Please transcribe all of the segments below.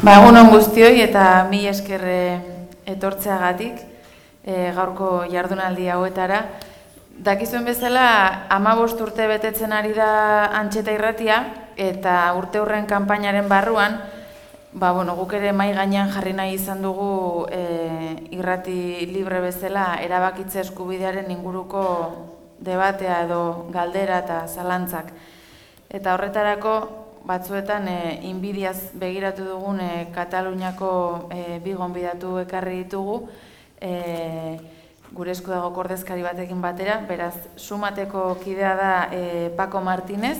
Ba, egun guztioi eta mi esker eh, etortzeagatik e, gaurko jardunaldi hauetara. Dakizuen bezala, ama urte betetzen ari da antxeta irratia eta urte hurren kanpainaren barruan, ba, bueno, guk ere mai gainean jarri nahi izan dugu e, irrati libre bezala erabakitze eskubidearen inguruko debatea edo galdera eta zalantzak. Eta horretarako, batzuetan e, inbidiaz begiratu dugun e, Kataluniako e, bigon bidatu ekarri ditugu, e, gure esku dago kordezkari batekin batera, beraz, sumateko kidea da e, Paco Martínez,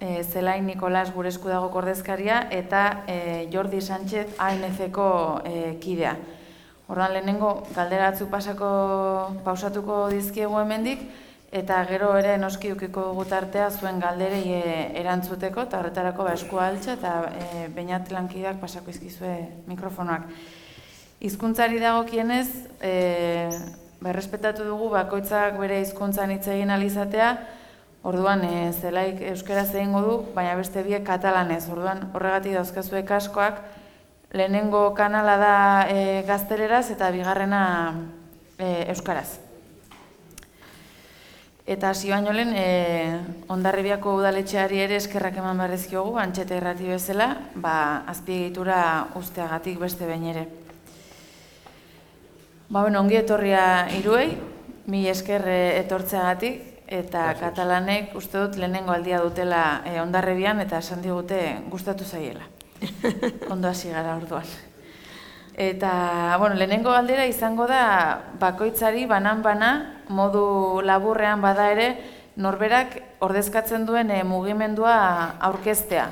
e, Zelain Nikolas gure esku dago kordezkaria, eta e, Jordi Sánchez ANC-ko e, kidea. Horran lehenengo, galderatzu pasako pausatuko dizkiegu hemendik, eta gero ere noski ukiko dugu tartea zuen galderei e, erantzuteko eta horretarako ba eskua altxa eta e, bainat lankideak pasako izkizue mikrofonoak. Hizkuntzari dagokienez, e, berrespetatu dugu bakoitzak bere hizkuntzan hitz egin alizatea, orduan e, zelaik euskara egingo du, baina beste biek katalanez, orduan horregatik dauzkazue kaskoak, lehenengo kanala da e, gazteleraz eta bigarrena e, euskaraz. Eta hasi baino lehen, e, ondarribiako udaletxeari ere eskerrak eman barrezkiogu, antxeta errati bezala, ba, azpiegitura usteagatik beste behin ere. Ba, bueno, ongi etorria iruei, mi esker eh, etortzeagatik, eta katalanek uste dut lehenengo aldia dutela e, ondarribian, eta esan digute gustatu zaiela. Ondo hasi gara orduan. Eta, bueno, lehenengo galdera izango da bakoitzari banan-bana modu laburrean bada ere norberak ordezkatzen duen e, mugimendua aurkeztea.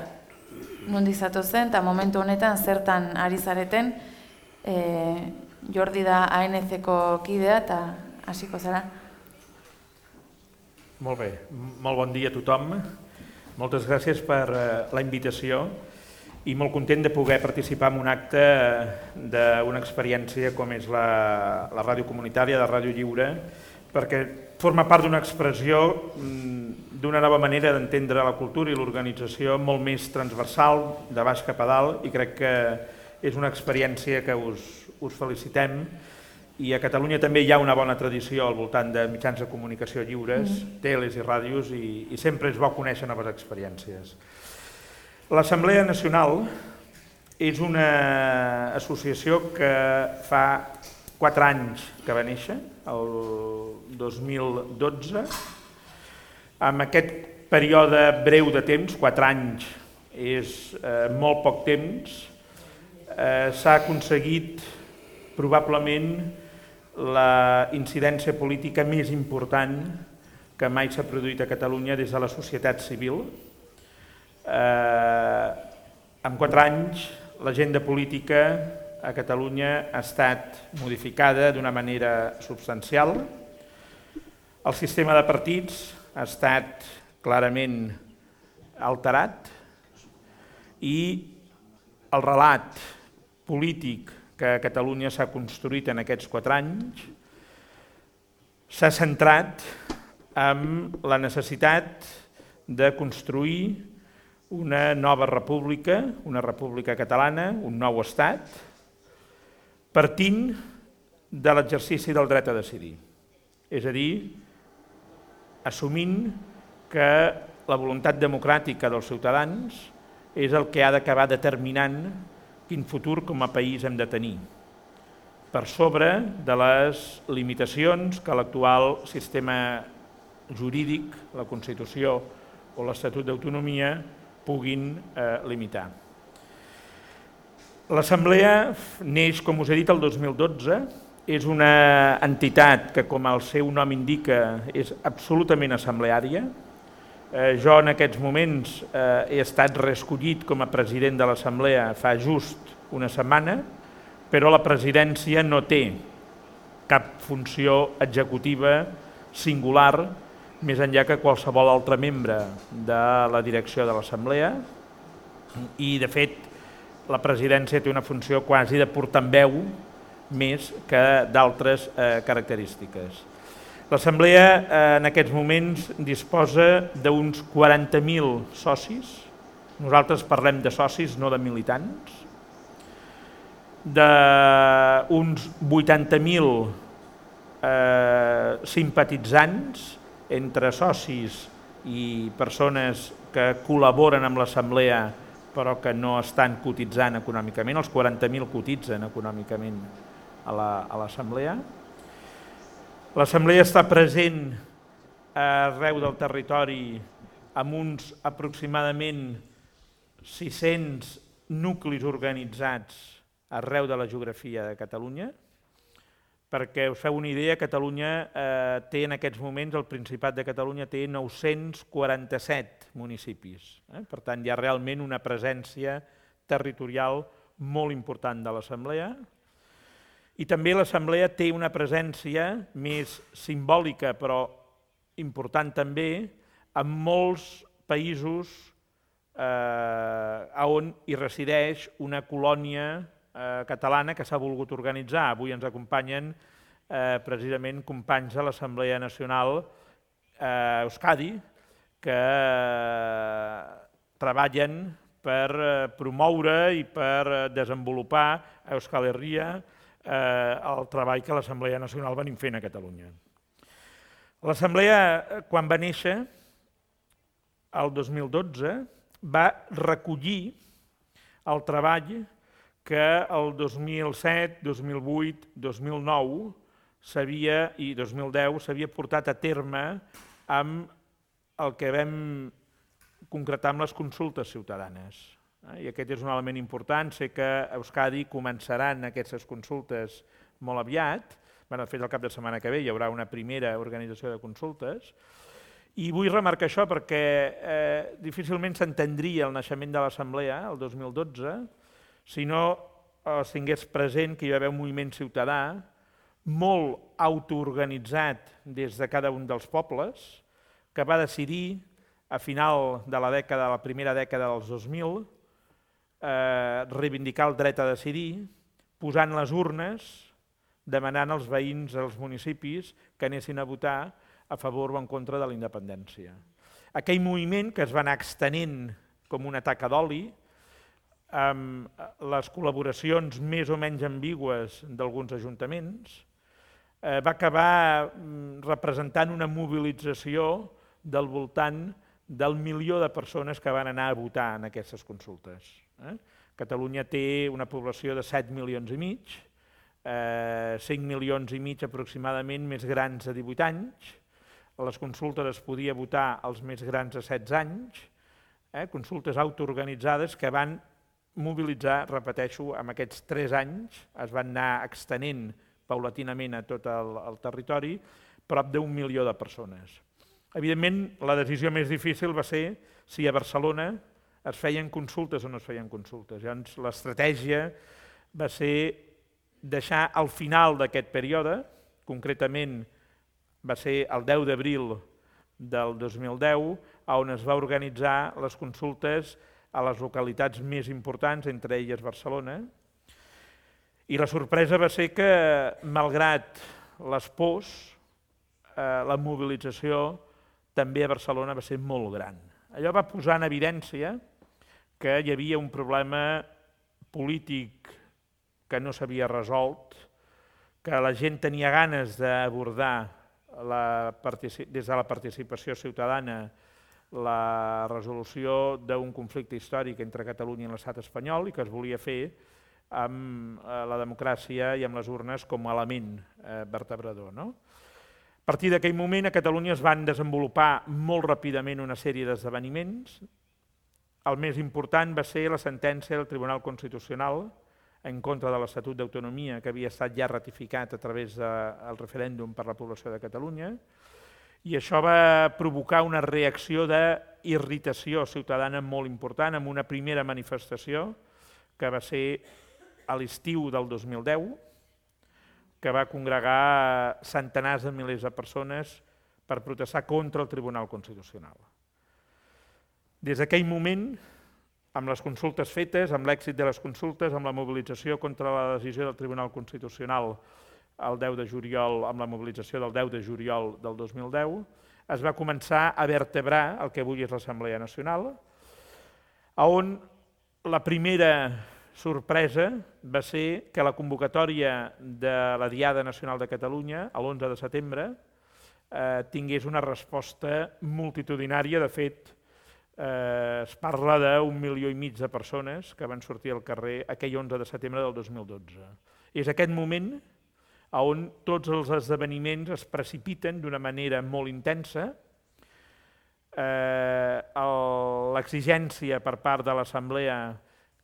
Nundi zato zen eta momentu honetan zertan ari zareten e, Jordi da ANC-ko kidea eta hasiko zara. Molt bé, molt bon dia a tothom. Moltes gràcies per eh, la invitació i molt content de poder participar en un acte d'una experiència com és la, la ràdio comunitària de Ràdio Lliure, perquè forma part d'una expressió mm, d'una nova manera d'entendre la cultura i l'organització molt més transversal, de baix cap a dalt, i crec que és una experiència que us, us felicitem i a Catalunya també hi ha una bona tradició al voltant de mitjans de comunicació lliures, mm. teles i ràdios, i, i sempre és bo conèixer noves experiències. L'Assemblea Nacional és una associació que fa quatre anys que va néixer, el 2012. Amb aquest període breu de temps, quatre anys és eh, molt poc temps, eh, s'ha aconseguit probablement la incidència política més important que mai s'ha produït a Catalunya des de la societat civil, Eh, en quatre anys l'agenda política a Catalunya ha estat modificada d'una manera substancial. El sistema de partits ha estat clarament alterat i el relat polític que a Catalunya s'ha construït en aquests quatre anys s'ha centrat en la necessitat de construir una nova república, una república catalana, un nou estat, partint de l'exercici del dret a decidir. És a dir, assumint que la voluntat democràtica dels ciutadans és el que ha d'acabar determinant quin futur com a país hem de tenir, per sobre de les limitacions que l'actual sistema jurídic, la Constitució o l'Estatut d'Autonomia puguin eh, limitar. L'Assemblea neix, com us he dit, el 2012, és una entitat que, com el seu nom indica, és absolutament assembleària. Eh, jo en aquests moments eh, he estat reescollit com a president de l'Assemblea fa just una setmana, però la presidència no té cap funció executiva singular més enllà que qualsevol altre membre de la direcció de l'Assemblea. I, de fet, la presidència té una funció quasi de portar en veu més que d'altres eh, característiques. L'Assemblea eh, en aquests moments disposa d'uns 40.000 socis, nosaltres parlem de socis, no de militants, d'uns 80.000 eh, simpatitzants entre socis i persones que col·laboren amb l'Assemblea però que no estan cotitzant econòmicament, els 40.000 cotitzen econòmicament a l'Assemblea. L'Assemblea està present arreu del territori amb uns aproximadament 600 nuclis organitzats arreu de la geografia de Catalunya, perquè us feu una idea, Catalunya eh, té en aquests moments, el Principat de Catalunya té 947 municipis. Eh? Per tant, hi ha realment una presència territorial molt important de l'Assemblea. I també l'Assemblea té una presència més simbòlica, però important també, en molts països eh, on hi resideix una colònia eh, catalana que s'ha volgut organitzar. Avui ens acompanyen eh, precisament companys de l'Assemblea Nacional eh, Euskadi que eh, treballen per eh, promoure i per eh, desenvolupar a Euskal Herria eh, el treball que l'Assemblea Nacional venim fent a Catalunya. L'Assemblea, quan va néixer, el 2012, va recollir el treball que el 2007, 2008, 2009 s'havia i 2010 s'havia portat a terme amb el que vam concretar amb les consultes ciutadanes. Eh, I aquest és un element important. Sé que a Euskadi començaran aquestes consultes molt aviat. Bueno, de fet, el cap de setmana que ve hi haurà una primera organització de consultes. I vull remarcar això perquè eh, difícilment s'entendria el naixement de l'Assemblea, el 2012, si no es tingués present que hi va haver un moviment ciutadà molt autoorganitzat des de cada un dels pobles, que va decidir a final de la dècada, la primera dècada dels 2000, eh, reivindicar el dret a decidir, posant les urnes, demanant als veïns dels municipis que anessin a votar a favor o en contra de la independència. Aquell moviment que es va anar extenent com una taca d'oli, amb les col·laboracions més o menys ambigües d'alguns ajuntaments, eh, va acabar mm, representant una mobilització del voltant del milió de persones que van anar a votar en aquestes consultes. Eh? Catalunya té una població de 7 milions i mig, eh, 5 milions i mig aproximadament més grans de 18 anys, a les consultes es podia votar als més grans de 16 anys, eh, consultes autoorganitzades que van mobilitzar, repeteixo, amb aquests tres anys es van anar extenent paulatinament a tot el, el territori prop d'un milió de persones. Evidentment, la decisió més difícil va ser si a Barcelona es feien consultes o no es feien consultes. Llavors, l'estratègia va ser deixar al final d'aquest període, concretament va ser el 10 d'abril del 2010, on es va organitzar les consultes a les localitats més importants, entre elles Barcelona. I la sorpresa va ser que, malgrat les pors, eh, la mobilització també a Barcelona va ser molt gran. Allò va posar en evidència que hi havia un problema polític que no s'havia resolt, que la gent tenia ganes d'abordar des de la participació ciutadana la resolució d'un conflicte històric entre Catalunya i l'estat espanyol i que es volia fer amb eh, la democràcia i amb les urnes com a element eh, vertebrador. No? A partir d'aquell moment a Catalunya es van desenvolupar molt ràpidament una sèrie d'esdeveniments. El més important va ser la sentència del Tribunal Constitucional en contra de l'Estatut d'Autonomia que havia estat ja ratificat a través del referèndum per la població de Catalunya, i això va provocar una reacció d'irritació ciutadana molt important amb una primera manifestació que va ser a l'estiu del 2010, que va congregar centenars de milers de persones per protestar contra el Tribunal Constitucional. Des d'aquell moment, amb les consultes fetes, amb l'èxit de les consultes, amb la mobilització contra la decisió del Tribunal Constitucional el 10 de juliol, amb la mobilització del 10 de juliol del 2010, es va començar a vertebrar el que avui és l'Assemblea Nacional, on la primera sorpresa va ser que la convocatòria de la Diada Nacional de Catalunya, l'11 de setembre, eh, tingués una resposta multitudinària. De fet, eh, es parla d'un milió i mig de persones que van sortir al carrer aquell 11 de setembre del 2012. És aquest moment on tots els esdeveniments es precipiten d'una manera molt intensa, eh, l'exigència per part de l'Assemblea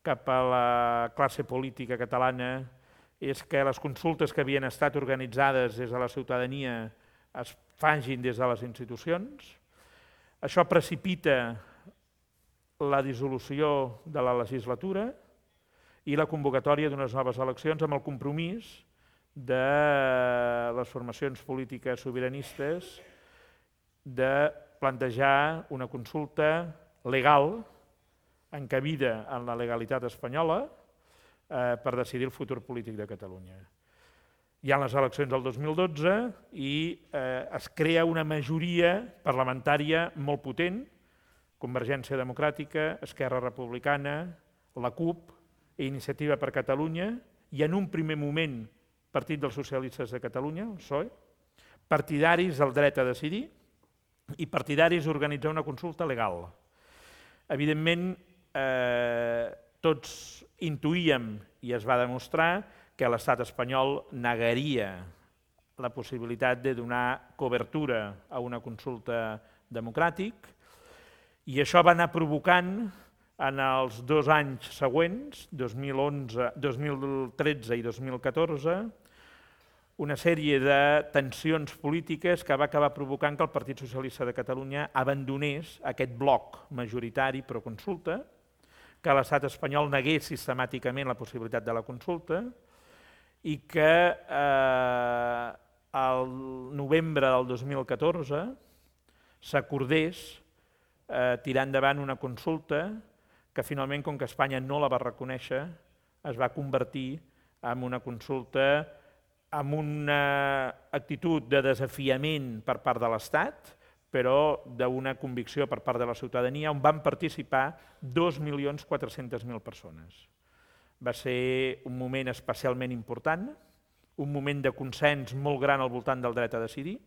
cap a la classe política catalana és que les consultes que havien estat organitzades des de la ciutadania es fagin des de les institucions. Això precipita la dissolució de la legislatura i la convocatòria d'unes noves eleccions amb el compromís de les formacions polítiques sobiranistes de plantejar una consulta legal, encabida en la legalitat espanyola, eh, per decidir el futur polític de Catalunya. Hi ha les eleccions del 2012 i eh, es crea una majoria parlamentària molt potent, Convergència Democràtica, Esquerra Republicana, la CUP i Iniciativa per Catalunya, i en un primer moment Partit dels Socialistes de Catalunya, el PSOE, partidaris del dret a decidir i partidaris d'organitzar una consulta legal. Evidentment, eh, tots intuïem i es va demostrar que l'estat espanyol negaria la possibilitat de donar cobertura a una consulta democràtic i això va anar provocant en els dos anys següents, 2011, 2013 i 2014, una sèrie de tensions polítiques que va acabar provocant que el Partit Socialista de Catalunya abandonés aquest bloc majoritari pro consulta, que l'estat espanyol negués sistemàticament la possibilitat de la consulta i que eh, el novembre del 2014 s'acordés eh, tirar endavant una consulta que finalment, com que Espanya no la va reconèixer, es va convertir en una consulta amb una actitud de desafiament per part de l'Estat, però d'una convicció per part de la ciutadania, on van participar 2.400.000 persones. Va ser un moment especialment important, un moment de consens molt gran al voltant del dret a decidir.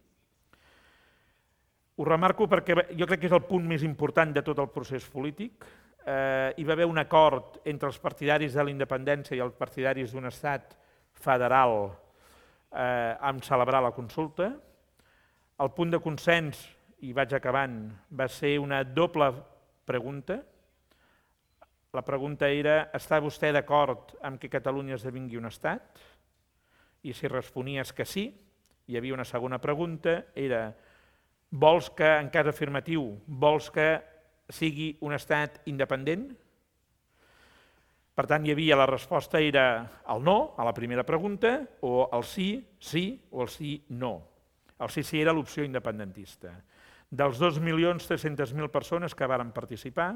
Ho remarco perquè jo crec que és el punt més important de tot el procés polític. Eh, hi va haver un acord entre els partidaris de la independència i els partidaris d'un estat federal eh, amb celebrar la consulta. El punt de consens, i vaig acabant, va ser una doble pregunta. La pregunta era, està vostè d'acord amb que Catalunya esdevingui un estat? I si responies que sí, hi havia una segona pregunta, era, vols que, en cas afirmatiu, vols que sigui un estat independent? Per tant, hi havia la resposta era el no a la primera pregunta, o el sí, sí, o el sí, no. El sí, sí era l'opció independentista. Dels 2.300.000 persones que varen participar,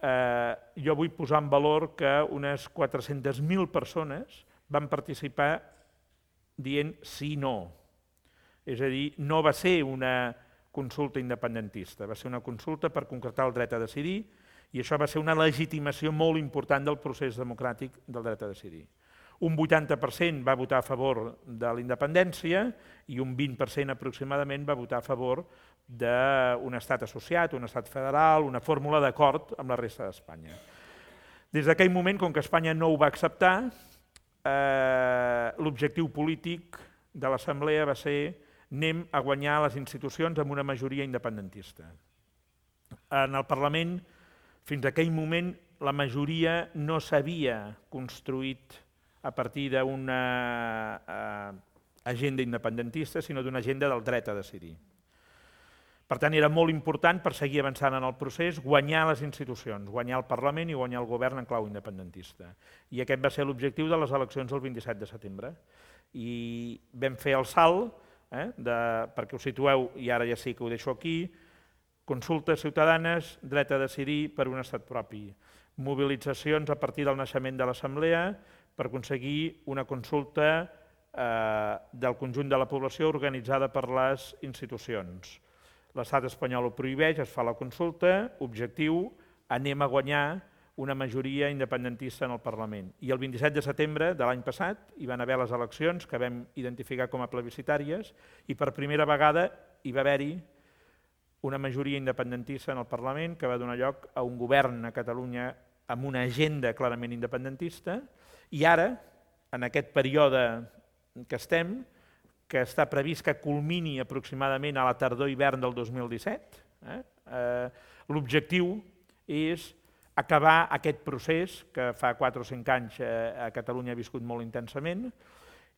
eh, jo vull posar en valor que unes 400.000 persones van participar dient sí, no. És a dir, no va ser una consulta independentista, va ser una consulta per concretar el dret a decidir i això va ser una legitimació molt important del procés democràtic del dret a decidir. Un 80% va votar a favor de la independència i un 20% aproximadament va votar a favor d'un estat associat, un estat federal, una fórmula d'acord amb la resta d'Espanya. Des d'aquell moment, com que Espanya no ho va acceptar, eh, l'objectiu polític de l'Assemblea va ser anem a guanyar les institucions amb una majoria independentista. En el Parlament fins a aquell moment la majoria no s'havia construït a partir d'una eh, agenda independentista, sinó d'una agenda del dret a decidir. Per tant, era molt important per seguir avançant en el procés guanyar les institucions, guanyar el Parlament i guanyar el govern en clau independentista. I aquest va ser l'objectiu de les eleccions del 27 de setembre. I vam fer el salt, eh, de, perquè us situeu, i ara ja sí que ho deixo aquí, consultes ciutadanes, dret a decidir per un estat propi, mobilitzacions a partir del naixement de l'Assemblea per aconseguir una consulta eh, del conjunt de la població organitzada per les institucions. L'estat espanyol ho prohibeix, es fa la consulta, objectiu, anem a guanyar una majoria independentista en el Parlament. I el 27 de setembre de l'any passat hi van haver les eleccions que vam identificar com a plebiscitàries i per primera vegada hi va haver-hi una majoria independentista en el Parlament que va donar lloc a un govern a Catalunya amb una agenda clarament independentista i ara, en aquest període que estem, que està previst que culmini aproximadament a la tardor-hivern del 2017, eh? eh, l'objectiu és acabar aquest procés que fa 4 o 5 anys eh, a Catalunya ha viscut molt intensament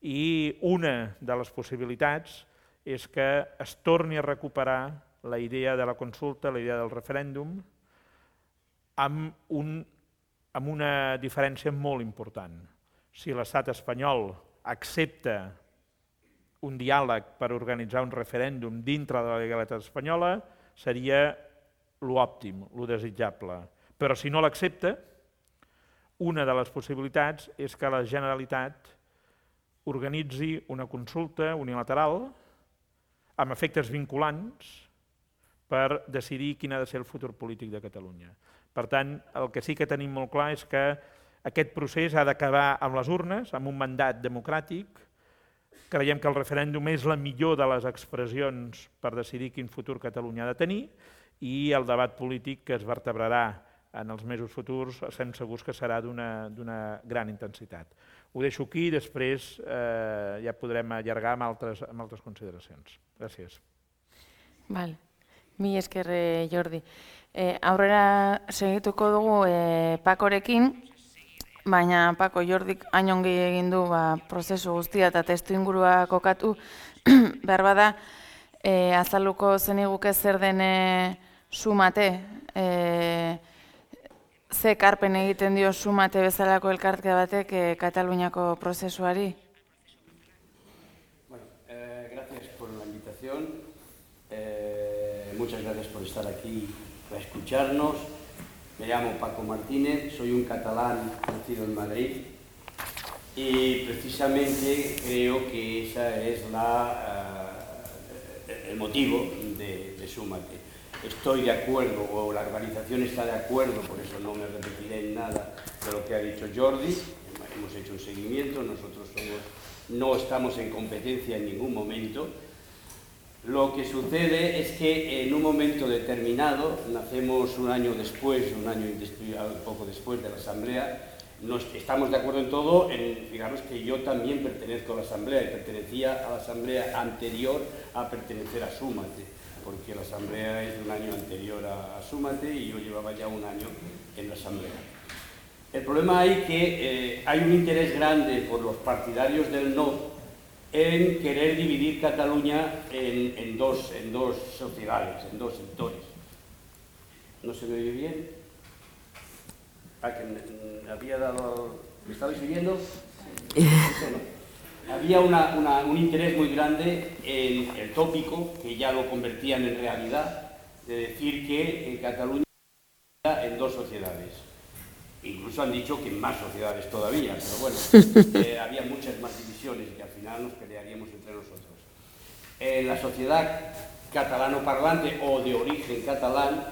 i una de les possibilitats és que es torni a recuperar la idea de la consulta, la idea del referèndum, amb, un, amb una diferència molt important. Si l'estat espanyol accepta un diàleg per organitzar un referèndum dintre de la legalitat espanyola, seria l'òptim, lo desitjable. Però si no l'accepta, una de les possibilitats és que la Generalitat organitzi una consulta unilateral amb efectes vinculants per decidir quin ha de ser el futur polític de Catalunya. Per tant, el que sí que tenim molt clar és que aquest procés ha d'acabar amb les urnes, amb un mandat democràtic. Creiem que el referèndum és la millor de les expressions per decidir quin futur Catalunya ha de tenir i el debat polític que es vertebrarà en els mesos futurs estem segurs que serà d'una gran intensitat. Ho deixo aquí i després eh, ja podrem allargar amb altres, amb altres consideracions. Gràcies. Val. Mi esker, eh, Jordi. Eh, aurrera segituko dugu eh, Pakorekin, baina Pako Jordik ainongi egin du ba, prozesu guztia eta testu ingurua kokatu, behar bada, eh, azaluko zeniguke zer dene sumate, eh, ze karpen egiten dio sumate bezalako elkartke batek eh, Kataluniako prozesuari? Muchas gracias por estar aquí para escucharnos. Me llamo Paco Martínez, soy un catalán nacido en Madrid y precisamente creo que ese es la, uh, el motivo de, de Súmate estoy de acuerdo o la organización está de acuerdo, por eso no me repetiré en nada de lo que ha dicho Jordi, hemos hecho un seguimiento, nosotros no estamos en competencia en ningún momento. Lo que sucede es que en un momento determinado, nacemos un año después, un año poco después de la Asamblea, estamos de acuerdo en todo, en, que yo también pertenezco a la Asamblea y pertenecía a la Asamblea anterior a pertenecer a Súmate porque la asamblea es un año anterior a, a Súmate y yo llevaba ya un año en la asamblea. El problema hay que eh, hay un interés grande por los partidarios del no en querer dividir Cataluña en, dos, en dos sociedades, en dos sectores. ¿No se me oye bien? Ah, que había dado... ¿Me estabais oyendo? había un interés muy grande en el tópico, que ya lo convertían en realidad, de decir que en Cataluña en dos sociedades. Incluso han dicho que en más sociedades todavía, pero bueno, eh, había muchas más divisiones nos pelearíamos entre nosotros. En la sociedad catalano-parlante o de origen catalán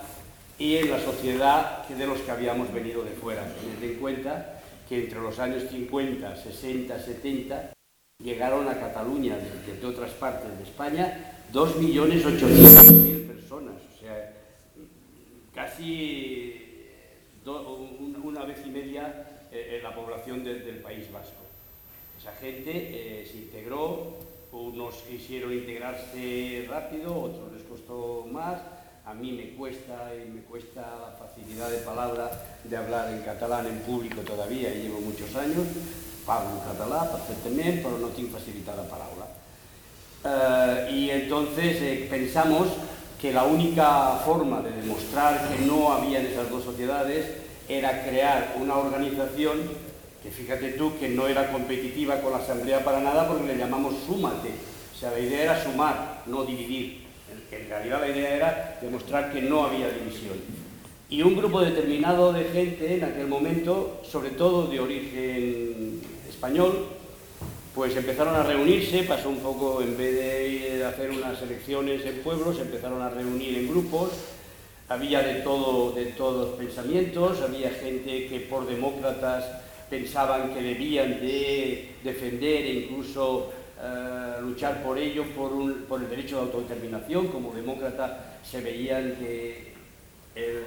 y en la sociedad de los que habíamos venido de fuera. Tened en cuenta que entre los años 50, 60, 70 llegaron a Cataluña desde otras partes de España 2.800.000 personas, o sea, casi una vez y media eh, en la población del País Vasco. Esa gente eh, se integró, unos quisieron integrarse rápido, otros les costó más, a mí me cuesta me cuesta la facilidad de palabra de hablar en catalán en público todavía, llevo muchos años, parlo en català perfectament, però no tinc facilitada paraula. Eh, y entonces eh, pensamos que la única forma de demostrar que no habían esas dos sociedades era crear una organización que fíjate tú que no era competitiva con la Asamblea para nada porque le llamamos Súmate. O sea, la idea era sumar, no dividir. En realidad la idea era demostrar que no había división. Y un grupo determinado de gente en aquel momento, sobre todo de origen español, pues empezaron a reunirse, pasó un poco, en vez de hacer unas elecciones en pueblos, empezaron a reunir en grupos, había de todo, de todos pensamientos, había gente que por demócratas pensaban que debían de defender e incluso uh, luchar por ello, por, un, por, el derecho de autodeterminación, como demócrata se veían que... El...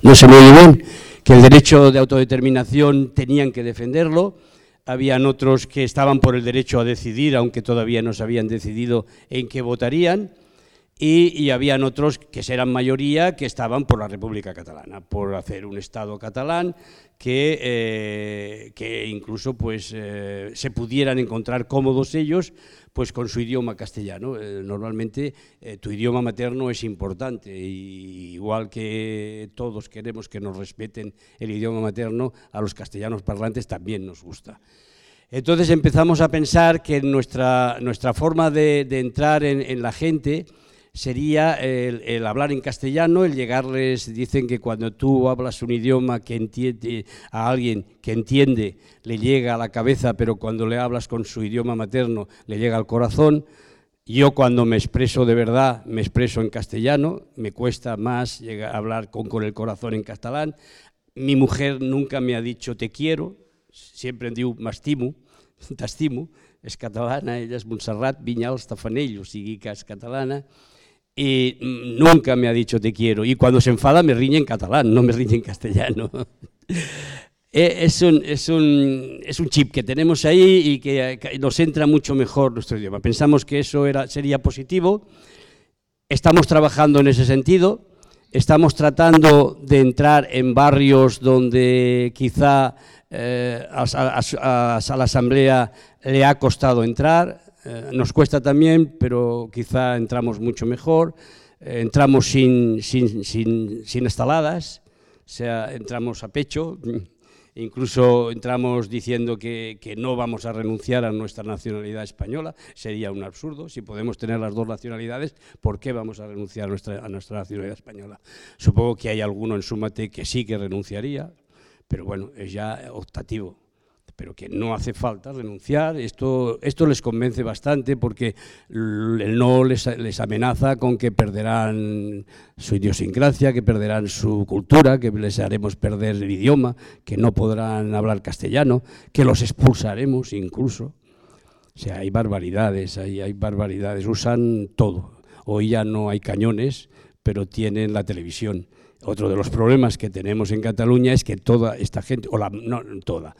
No se me bien, que el derecho de autodeterminación tenían que defenderlo, habían otros que estaban por el derecho a decidir, aunque todavía no se habían decidido en qué votarían, y, y, habían otros que eran mayoría que estaban por la República Catalana, por hacer un Estado catalán que, eh, que incluso pues, eh, se pudieran encontrar cómodos ellos pues, con su idioma castellano. Eh, normalmente eh, tu idioma materno es importante, y igual que todos queremos que nos respeten el idioma materno, a los castellanos parlantes también nos gusta. Entonces empezamos a pensar que nuestra, nuestra forma de, de entrar en, en la gente sería el, hablar en castellano, el llegarles, dicen que cuando tú hablas un idioma que entiende a alguien que entiende, le llega a la cabeza, pero cuando le hablas con su idioma materno, le llega al corazón. Yo cuando me expreso de verdad, me expreso en castellano, me cuesta más llegar a hablar con, el corazón en catalán. Mi mujer nunca me ha dicho te quiero, siempre em diu m'estimo, t'estimo, és catalana, ella és Montserrat Vinyals Tafanell, o sigui que catalana, y nunca me ha dicho te quiero. Y cuando se enfada me riñe en catalán, no me riñe en castellano. es, un, es, un, es un chip que tenemos ahí y que, nos entra mucho mejor nuestro idioma. Pensamos que eso era, sería positivo. Estamos trabajando en ese sentido. Estamos tratando de entrar en barrios donde quizá eh, a, a, a, la Asamblea le ha costado entrar, Eh, nos cuesta también, pero quizá entramos mucho mejor. Eh, entramos sin, sin, sin, sin estaladas, o sea, entramos a pecho, incluso entramos diciendo que, que, no vamos a renunciar a nuestra nacionalidad española, sería un absurdo. Si podemos tener las dos nacionalidades, ¿por qué vamos a renunciar a nuestra, a nuestra nacionalidad española? Supongo que hay alguno en Súmate que sí que renunciaría, pero bueno, es ya optativo pero que no hace falta renunciar. Esto, esto les convence bastante porque el no les, les, amenaza con que perderán su idiosincrasia, que perderán su cultura, que les haremos perder el idioma, que no podrán hablar castellano, que los expulsaremos incluso. O sea, hay barbaridades, hay, hay barbaridades, usan todo. Hoy ya no hay cañones, pero tienen la televisión. Otro de los problemas que tenemos en Cataluña es que toda esta gente, o la, no toda,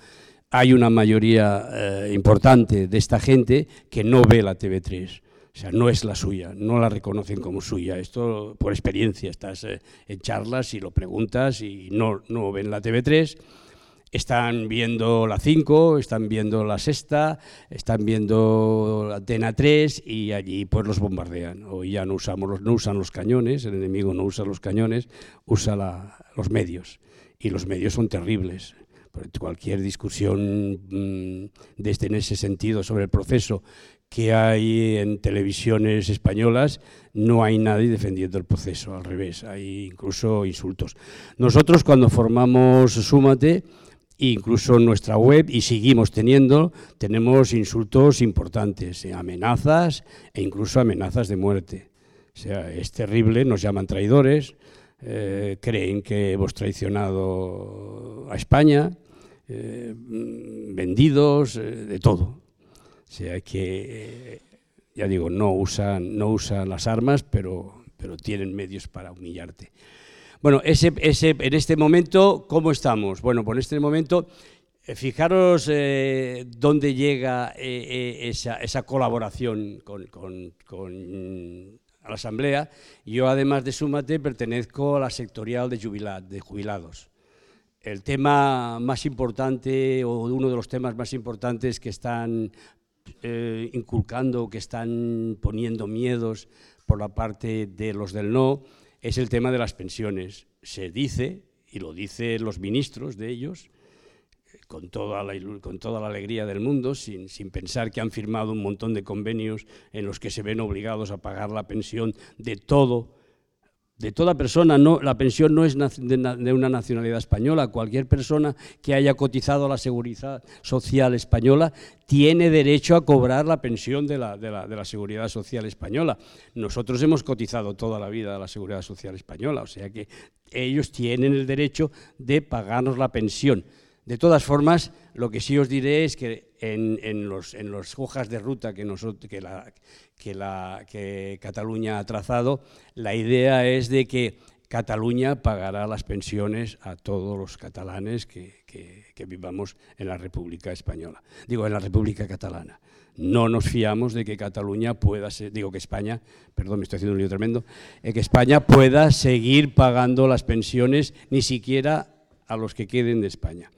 hay una mayoría eh, importante de esta gente que no ve la TV3. O sea, no es la suya, no la reconocen como suya. Esto por experiencia, estás eh, en charlas y lo preguntas y no, no ven la TV3. Están viendo la 5, están viendo la Sexta, están viendo la Antena 3 y allí pues los bombardean. Hoy ya no, usamos los, no usan los cañones, el enemigo no usa los cañones, usa la, los medios. Y los medios son terribles cualquier discusión desde en ese sentido sobre el proceso que hay en televisiones españolas, no hay nadie defendiendo el proceso, al revés, hay incluso insultos. Nosotros cuando formamos Súmate, incluso en nuestra web, y seguimos teniendo, tenemos insultos importantes, eh, amenazas e incluso amenazas de muerte. O sea, es terrible, nos llaman traidores, eh, creen que vos traicionado a España, eh, vendidos, eh, de todo. O sea que, eh, ya digo, no usan, no usan las armas, pero, pero tienen medios para humillarte. Bueno, ese, ese, en este momento, ¿cómo estamos? Bueno, pues en este momento, eh, fijaros eh, dónde llega eh, eh, esa, esa, colaboración con, con, con a la Asamblea. Yo, además de Súmate, pertenezco a la sectorial de, de jubilados. El tema más importante, o uno de los temas más importantes que están eh, inculcando, que están poniendo miedos por la parte de los del no, es el tema de las pensiones. Se dice, y lo dicen los ministros de ellos, con toda la, con toda la alegría del mundo, sin, sin, pensar que han firmado un montón de convenios en los que se ven obligados a pagar la pensión de todo de toda persona, no, la pensión no es de, una nacionalidad española. Cualquier persona que haya cotizado a la seguridad social española tiene derecho a cobrar la pensión de la, de la, seguridad social española. Nosotros hemos cotizado toda la vida a la seguridad social española, o sea que ellos tienen el derecho de pagarnos la pensión. De todas formas, lo que sí os diré es que en, los, hojas de ruta que, nosotros, que, Cataluña ha trazado, la idea es de que Cataluña pagará las pensiones a todos los catalanes que, vivamos en la República Española, digo, en la República Catalana. No nos fiamos de que Cataluña pueda, ser, digo que España, perdón, me estoy haciendo un lío tremendo, eh, que España pueda seguir pagando las pensiones ni siquiera a los que queden de España.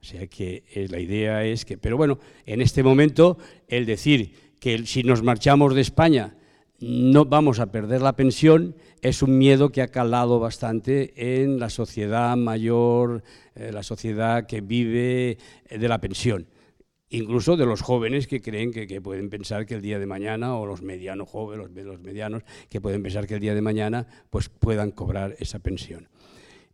O sea que eh, la idea es que, pero bueno, en este momento el decir que si nos marchamos de España no vamos a perder la pensión es un miedo que ha calado bastante en la sociedad mayor, eh, la sociedad que vive eh, de la pensión incluso de los jóvenes que creen que, pueden pensar que el día de mañana, o los medianos jóvenes, los, los, medianos, que pueden pensar que el día de mañana pues puedan cobrar esa pensión.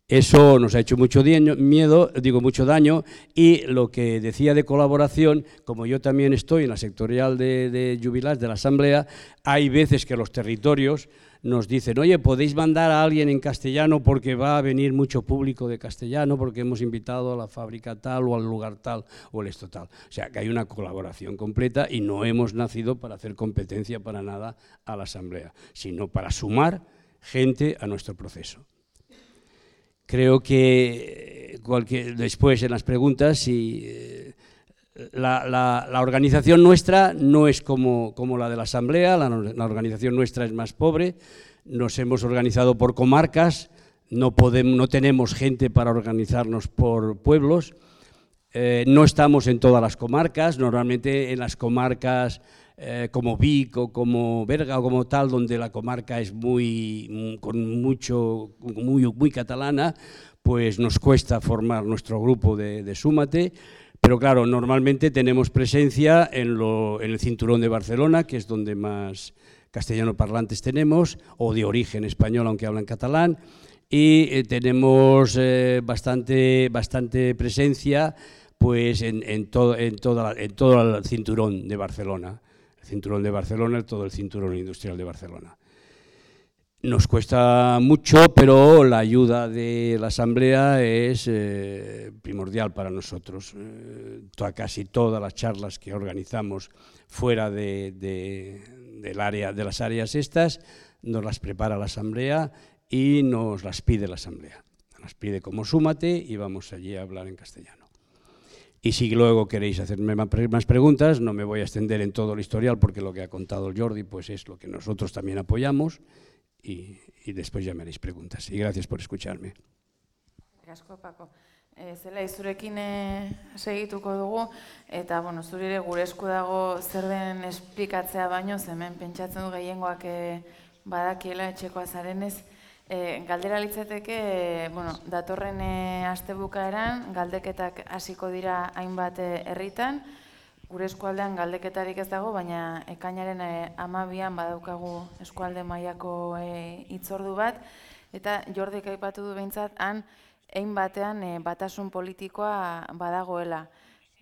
Eso nos ha hecho mucho miedo, digo mucho daño, y lo que decía de colaboración, como yo también estoy en la sectorial de, de de la Asamblea, hay veces que los territorios nos dicen, oye, podéis mandar a alguien en castellano porque va a venir mucho público de castellano, porque hemos invitado a la fábrica tal o al lugar tal o el esto tal. O sea, que hay una colaboración completa y no hemos nacido para hacer competencia para nada a la Asamblea, sino para sumar gente a nuestro proceso. Creo que cualquier, después en las preguntas, si, eh, la, organización nuestra no es como, como la de la Asamblea, la, la, organización nuestra es más pobre, nos hemos organizado por comarcas, no, podemos, no tenemos gente para organizarnos por pueblos, eh, no estamos en todas las comarcas, normalmente en las comarcas eh, como Vic o como Berga o como tal, donde la comarca es muy, mm, con mucho, muy catalana, pues nos cuesta formar nuestro grupo de, de Súmate, pero claro, normalmente tenemos presencia en, lo, en el cinturón de Barcelona, que es donde más castellano parlantes tenemos, o de origen español, aunque hablan catalán, y eh, tenemos eh, bastante, bastante presencia pues en, en, todo, en, toda, en todo el cinturón de Barcelona cinturón de Barcelona, todo el cinturón industrial de Barcelona. Nos cuesta mucho, pero la ayuda de la Asamblea es eh, primordial para nosotros. Eh, casi todas las charlas que organizamos fuera de, del área, de las áreas estas nos las prepara la Asamblea y nos las pide la Asamblea. Las pide como súmate y vamos allí a hablar en castellano. Y si luego queréis hacerme más preguntas, no me voy a extender en todo el historial porque lo que ha contado Jordi pues es lo que nosotros también apoyamos y, y después ya me haréis preguntas. Y gracias por escucharme. Asko, Paco. E, zela izurekin e, segituko dugu, eta bueno, zurire gure esku dago zer den esplikatzea baino, hemen pentsatzen du gehiengoak e, badakiela etxekoa zarenez, E, galdera litzateke, bueno, datorren e, astebukaeran galdeketak hasiko dira hainbat eh, herritan. Gure eskualdean galdeketarik ez dago, baina ekainaren e, amabian badaukagu eskualde mailako e, itzordu bat. Eta jordik aipatu du behintzat, han, egin batean e, batasun politikoa badagoela.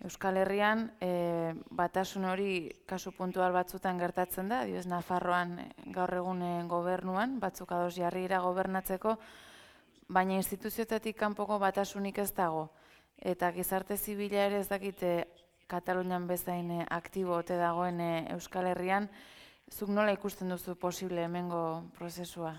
Euskal Herrian e, batasun hori kasu puntual batzutan gertatzen da, dioz Nafarroan eh, gaur egun eh, gobernuan, batzuk ados jarrira gobernatzeko, baina instituzioetatik kanpoko batasunik ez dago. Eta gizarte zibila ere ez dakite Katalunian bezain aktibo ote dagoen Euskal Herrian, zuk nola ikusten duzu posible hemengo prozesua?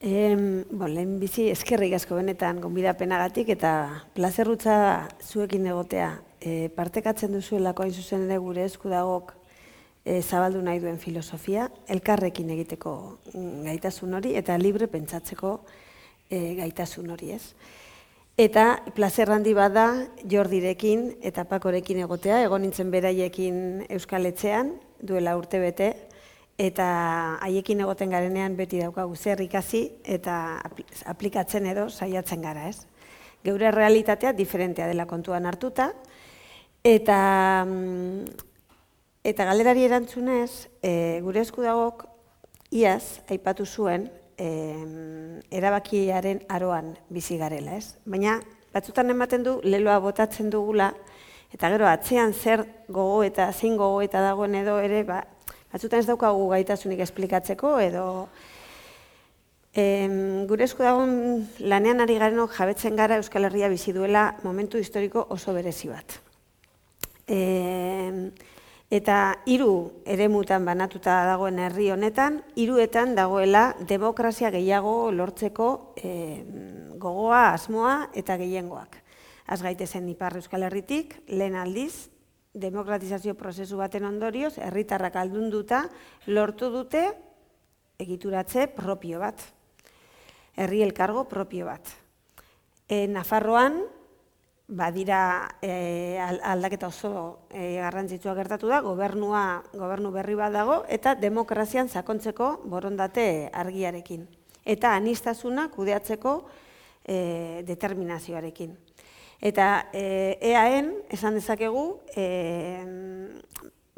Em, bon, lehen bizi eskerrik asko benetan gonbidapenagatik eta plazerrutza zuekin egotea. E, partekatzen duzuelako hain zuzen ere gure eskudagok e, zabaldu nahi duen filosofia, elkarrekin egiteko gaitasun hori eta libre pentsatzeko e, gaitasun hori ez. Eta plazer handi bada Jordirekin eta Pakorekin egotea, egon nintzen beraiekin Euskal Etxean, duela urte bete, eta haiekin egoten garenean beti daukagu zer ikasi eta aplikatzen edo saiatzen gara, ez? Geure realitatea diferentea dela kontuan hartuta eta mm, eta galerari erantzunez, e, gure eskudagok iaz aipatu zuen e, erabakiaren aroan bizi garela, ez? Baina batzutan ematen du leloa botatzen dugula eta gero atzean zer gogo eta zein gogo eta dagoen edo ere, ba, batzutan ez daukagu gaitasunik esplikatzeko edo Em, gure esku dagoen lanean ari garenok jabetzen gara Euskal Herria bizi duela momentu historiko oso berezi bat. E, eta hiru eremutan banatuta dagoen herri honetan, hiruetan dagoela demokrazia gehiago lortzeko e, gogoa, asmoa eta gehiengoak. Az gaitezen ipar Euskal Herritik, lehen aldiz, demokratizazio prozesu baten ondorioz, herritarrak aldunduta lortu dute egituratze propio bat. Herri elkargo propio bat. E, Nafarroan, badira e, aldaketa oso e, garrantzitsua gertatu da, gobernua, gobernu berri bat dago, eta demokrazian sakontzeko borondate argiarekin. Eta anistasuna kudeatzeko e, determinazioarekin. Eta e, EAN, esan dezakegu, e,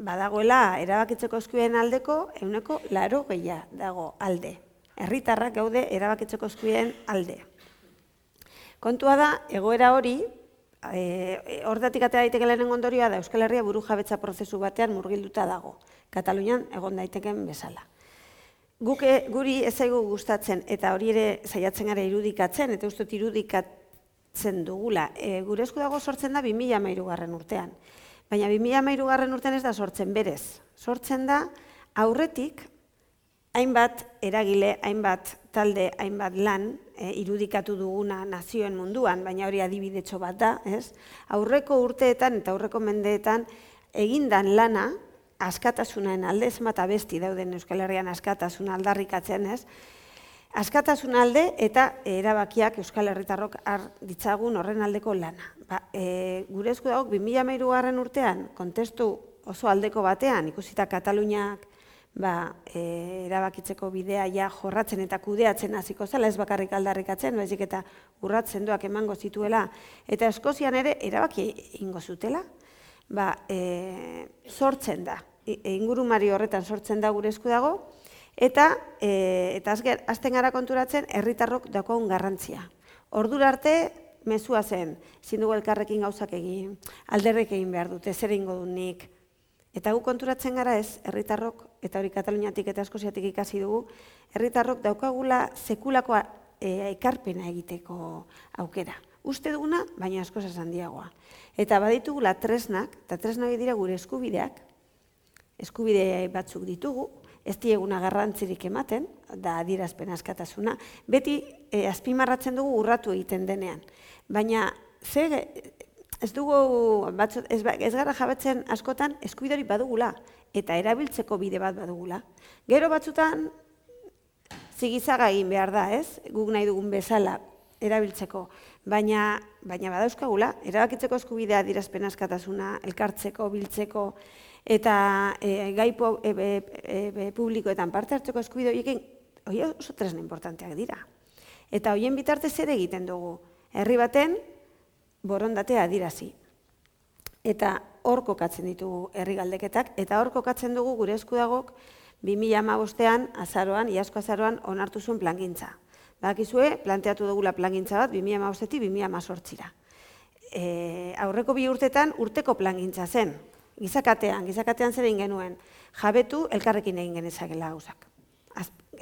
badagoela erabakitzeko eskubideen aldeko, euneko laro gehia dago alde. Herritarrak gaude erabakitzeko eskubideen alde. Kontua da, egoera hori, e, hortatik atea daiteke lehenen ondorioa da Euskal Herria buru jabetza prozesu batean murgilduta dago. Katalunian egon daiteken bezala. Guke, guri ez zaigu gustatzen eta hori ere saiatzen gara irudikatzen, eta uste irudikatzen dugula. E, gure esku dago sortzen da 2000 garren urtean. Baina 2000 garren urtean ez da sortzen berez. Sortzen da aurretik hainbat eragile, hainbat talde, hainbat lan, e, irudikatu duguna nazioen munduan, baina hori adibidetxo bat da, ez? Aurreko urteetan eta aurreko mendeetan egindan lana, askatasunaen alde, ez mata besti dauden Euskal Herrian askatasuna aldarrikatzen, ez? Askatasun alde eta erabakiak Euskal Herritarrok har ditzagun horren aldeko lana. Ba, e, gure esku dago, 2013 garren urtean, kontestu oso aldeko batean, ikusita Kataluniak ba, e, erabakitzeko bidea ja jorratzen eta kudeatzen hasiko zela, ez bakarrik aldarrikatzen, baizik eta urratzen doak emango zituela, eta Eskozian ere erabaki ingo zutela, ba, e, sortzen da, e, ingurumari horretan sortzen da gure esku dago, eta, e, eta azger, azten gara konturatzen, herritarrok dakoan garrantzia. Ordura arte, mezua zen, zindugu elkarrekin gauzak egin, alderrek egin behar dute, zer ingo du nik, Eta gu konturatzen gara ez, herritarrok eta hori Kataluniatik eta Eskoziatik ikasi dugu, herritarrok daukagula sekulakoa e, ekarpena egiteko aukera. Uste duguna, baina asko handiagoa. Eta baditugula tresnak, eta tresnak dira gure eskubideak, eskubide batzuk ditugu, ez dieguna garrantzirik ematen, da adirazpen askatasuna, beti e, azpimarratzen dugu urratu egiten denean. Baina ze ez dugu, batzu, ez, ba, ez gara jabetzen askotan eskuidori badugula, eta erabiltzeko bide bat badugula. Gero batzutan, zigizaga egin behar da, ez? Guk nahi dugun bezala erabiltzeko. Baina, baina badauzkagula, erabakitzeko eskubidea dirazpen askatasuna, elkartzeko, biltzeko, eta e, gai po, e, e, publikoetan parte hartzeko eskubide horiekin, hori oso tresna importanteak dira. Eta hoien bitartez ere egiten dugu. Herri baten, borondatea adirazi. Eta hor kokatzen ditugu herri galdeketak, eta hor kokatzen dugu gure eskudagok 2008an, azaroan, iasko azaroan, onartu zuen plangintza. Badakizue, planteatu dugula plangintza bat 2008etik 2008ra. E, aurreko bi urtetan urteko plangintza zen, gizakatean, gizakatean zer egin genuen, jabetu elkarrekin egin genezakela gauzak.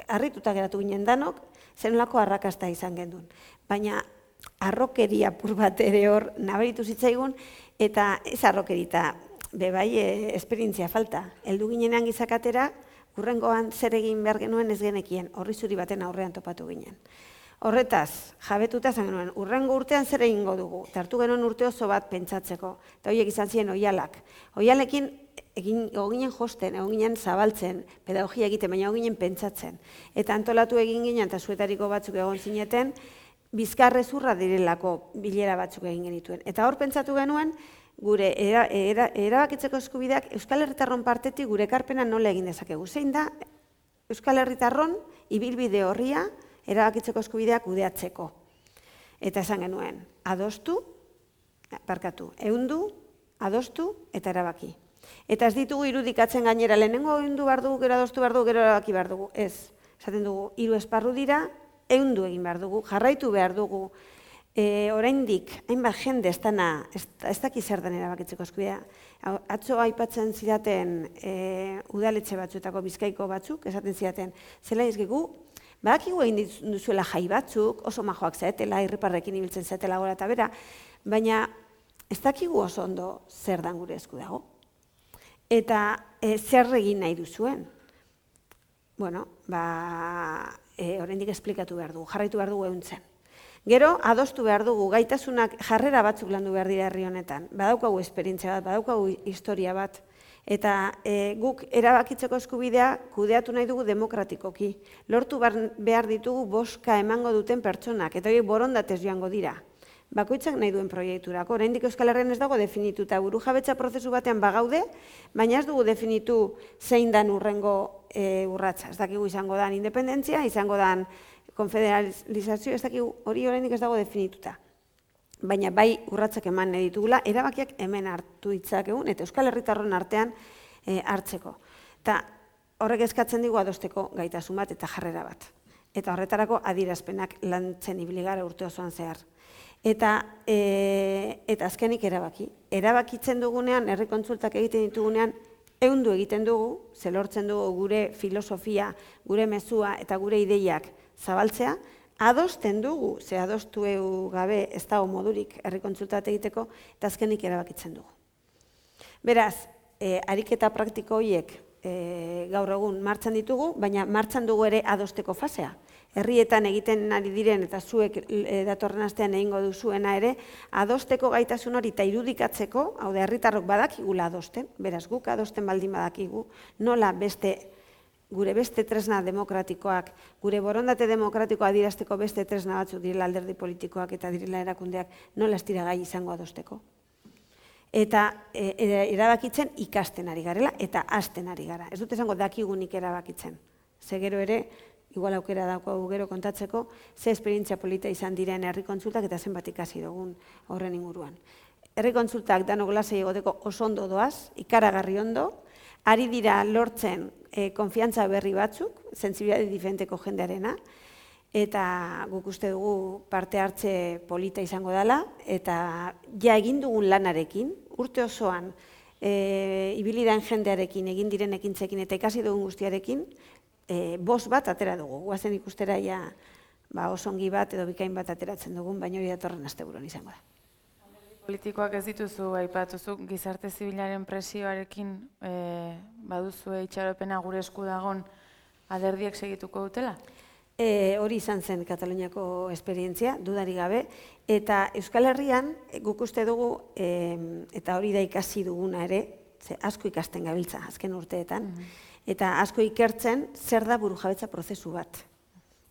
Arrituta geratu ginen danok, zenolako arrakasta izan gendun. Baina arrokeria pur bat ere hor nabaritu zitzaigun, eta ez arrokerita, bebai e, esperientzia falta. Eldu ginenean gizakatera, urrengoan zer egin behar genuen ez genekien, horri zuri baten aurrean topatu ginen. Horretaz, jabetuta zen genuen, urrengo urtean zer egingo dugu, tartu genuen urte oso bat pentsatzeko, eta horiek izan ziren oialak. Oialekin egin ginen josten, egin ginen zabaltzen, pedagogia egiten, baina egin pentsatzen. Eta antolatu egin ginen, eta zuetariko batzuk egon zineten, bizkarrezurra direlako bilera batzuk egin genituen. Eta hor pentsatu genuen, gure erabakitzeko eskubideak Euskal Herritarron partetik gure ekarpena nola egin dezakegu. Zein da Euskal Herritarron ibilbide horria erabakitzeko eskubideak kudeatzeko. Eta esan genuen, adostu, parkatu, eundu, adostu eta erabaki. Eta ez ditugu irudikatzen gainera, lehenengo eundu behar dugu, gero adostu behar dugu, gero erabaki behar dugu. Ez, Esaten dugu, hiru esparru dira, eundu egin behar dugu, jarraitu behar dugu, e, oraindik hainbat jende ez dana, ez, ez daki zer den erabakitzeko eskubidea. Atzo aipatzen zidaten e, udaletxe batzuetako bizkaiko batzuk, esaten zidaten, zela izgigu, badakigu egin duzuela jai batzuk, oso majoak zaetela, irriparrekin ibiltzen zaetela gora eta bera, baina ez dakigu oso ondo zer dan gure esku dago. Eta e, zer egin nahi duzuen. Bueno, ba, e, oraindik esplikatu behar dugu, jarraitu behar dugu euntzen. Gero, adostu behar dugu, gaitasunak jarrera batzuk landu behar dira herri honetan. Badaukagu esperientzia bat, badaukagu historia bat. Eta e, guk erabakitzeko eskubidea kudeatu nahi dugu demokratikoki. Lortu behar ditugu boska emango duten pertsonak, eta horiek borondatez joango dira. Bakoitzak nahi duen proiekturako. Oraindik Euskal Herrian ez dago definituta buru jabetza prozesu batean bagaude, baina ez dugu definitu zein dan urrengo e, urratsa. Ez dakigu izango dan independentzia, izango dan konfederalizazio, ez dakigu hori oraindik ez dago definituta. Baina bai urratsak eman nahi ditugula, erabakiak hemen hartu ditzakegun eta Euskal Herritarron artean e, hartzeko. Eta horrek eskatzen digu adosteko gaitasun bat eta jarrera bat. Eta horretarako adierazpenak lantzen ibili gara urte osoan zehar. Eta, e, eta azkenik erabaki. Erabakitzen dugunean, herri kontsultak egiten ditugunean, eundu egiten dugu, ze lortzen dugu gure filosofia, gure mezua eta gure ideiak zabaltzea, adosten dugu, ze adostu eu gabe ez dago modurik herri kontsultat egiteko, eta azkenik erabakitzen dugu. Beraz, e, ariketa praktiko horiek e, gaur egun martxan ditugu, baina martxan dugu ere adosteko fasea. Herrietan egiten ari diren eta zuek e, datorren astean egingo duzuena ere, adosteko gaitasun hori eta irudikatzeko, hau da, herritarrok badakigula adosten, beraz guk adosten baldin badakigu, nola beste gure beste tresna demokratikoak, gure borondate demokratikoa adirazteko beste tresna batzuk direla alderdi politikoak eta direla erakundeak nola ez dira gai izango adosteko. Eta e, e, erabakitzen ikasten ari garela eta hasten ari gara. Ez dut esango dakigunik erabakitzen. Ze gero ere, igual aukera daukagu gero kontatzeko, ze esperientzia polita izan diren herri kontsultak eta zenbat ikasi dugun horren inguruan. Herri kontsultak danok lasei egoteko oso ondo doaz, ikaragarri ondo, ari dira lortzen e, konfiantza berri batzuk, zentzibilitate diferenteko jendearena, eta guk uste dugu parte hartze polita izango dela, eta ja egin dugun lanarekin, urte osoan, e, ibilidan jendearekin, egin diren ekintzekin eta ikasi dugun guztiarekin, e, bos bat atera dugu. Guazen ikustera ja ba, osongi bat edo bikain bat ateratzen dugun, baina hori datorren asteburuan izango da. Politikoak ez dituzu aipatuzu gizarte zibilaren presioarekin e, baduzu itxaropena gure esku dagon aderdiek segituko dutela? E, hori izan zen Kataluniako esperientzia, dudari gabe, eta Euskal Herrian guk uste dugu, e, eta hori da ikasi duguna ere, ze asko ikasten gabiltza azken urteetan, eta asko ikertzen zer da burujabetza prozesu bat.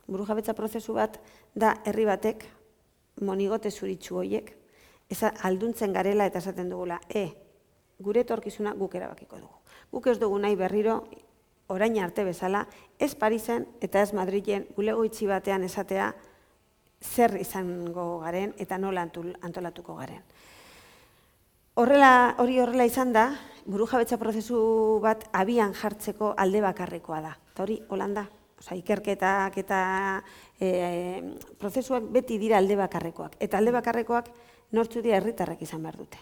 Burujabetza prozesu bat da herri batek, monigote zuritsu hoiek, eza alduntzen garela eta esaten dugula, e, gure etorkizuna guk erabakiko dugu. Guk ez dugu nahi berriro, orain arte bezala, ez Parisen eta ez Madrilen bulego itxi batean esatea zer izango garen eta nola antolatuko garen. Horrela, hori horrela izan da, burujabetza prozesu bat abian jartzeko alde bakarrekoa da. Eta hori, Holanda, Osa, ikerketak eta e, prozesuak beti dira alde bakarrekoak. Eta alde bakarrekoak nortzu dira herritarrak izan behar dute.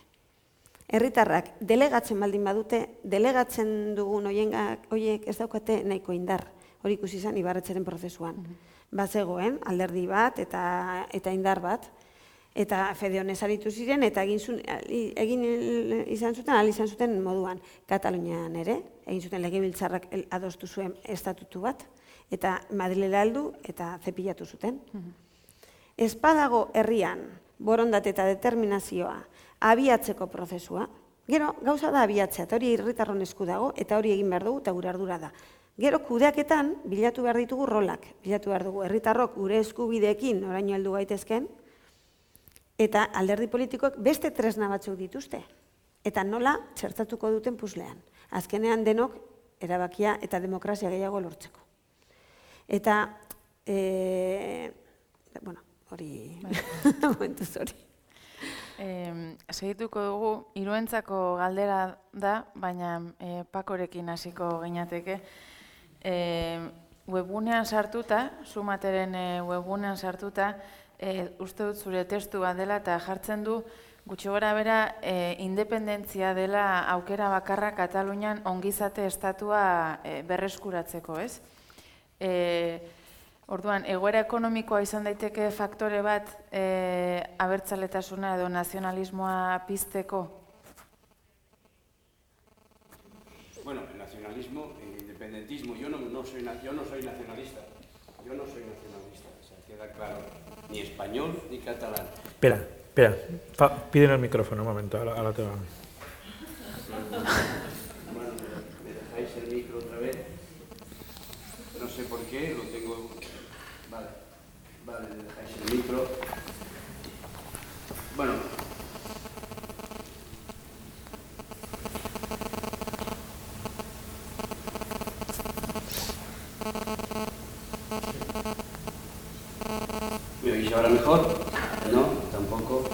Herritarrak delegatzen baldin badute, delegatzen dugun hoiengak hoiek ez daukate nahiko indar. Hori ikusi izan ibarretzaren prozesuan. Bazegoen alderdi bat eta eta indar bat eta fede honez aritu ziren eta egin zuen, egin izan zuten ahal izan zuten moduan Katalunian ere, egin zuten legebiltzarrak adostu zuen estatutu bat eta Madrilela heldu eta zepilatu zuten. Ez badago herrian borondate eta determinazioa abiatzeko prozesua, gero gauza da abiatzea, eta hori herritarron esku dago, eta hori egin behar dugu, eta gure ardura da. Gero kudeaketan bilatu behar ditugu rolak, bilatu behar dugu herritarrok gure eskubideekin oraino heldu gaitezken, eta alderdi politikoek beste tresna batzuk dituzte. Eta nola txertatuko duten puzlean. Azkenean denok erabakia eta demokrazia gehiago lortzeko. Eta, e, bueno, hori, momentuz hori. E, segituko dugu, iruentzako galdera da, baina e, pakorekin hasiko gineateke. E, webunean sartuta, sumateren e, webunean sartuta, e, uste dut zure testu bat dela eta jartzen du gutxi gora bera e, independentzia dela aukera bakarra Katalunian ongizate estatua e, berreskuratzeko, ez? E, orduan, egoera ekonomikoa izan daiteke faktore bat e, abertzaletasuna edo nazionalismoa pizteko? Bueno, el nacionalismo, el independentismo, yo no, no, soy, yo no soy nacionalista, yo no soy nacionalista, o sea, queda claro, ni español ni catalán. Espera, espera, Fa, piden el micrófono un momento, ahora, ahora te va. Bueno, ¿me dejáis el micro otra vez? No sé por qué, lo tengo... Vale, dejáis el micro. Bueno, ¿Me oís ahora mejor? ¿No? ¿Tampoco?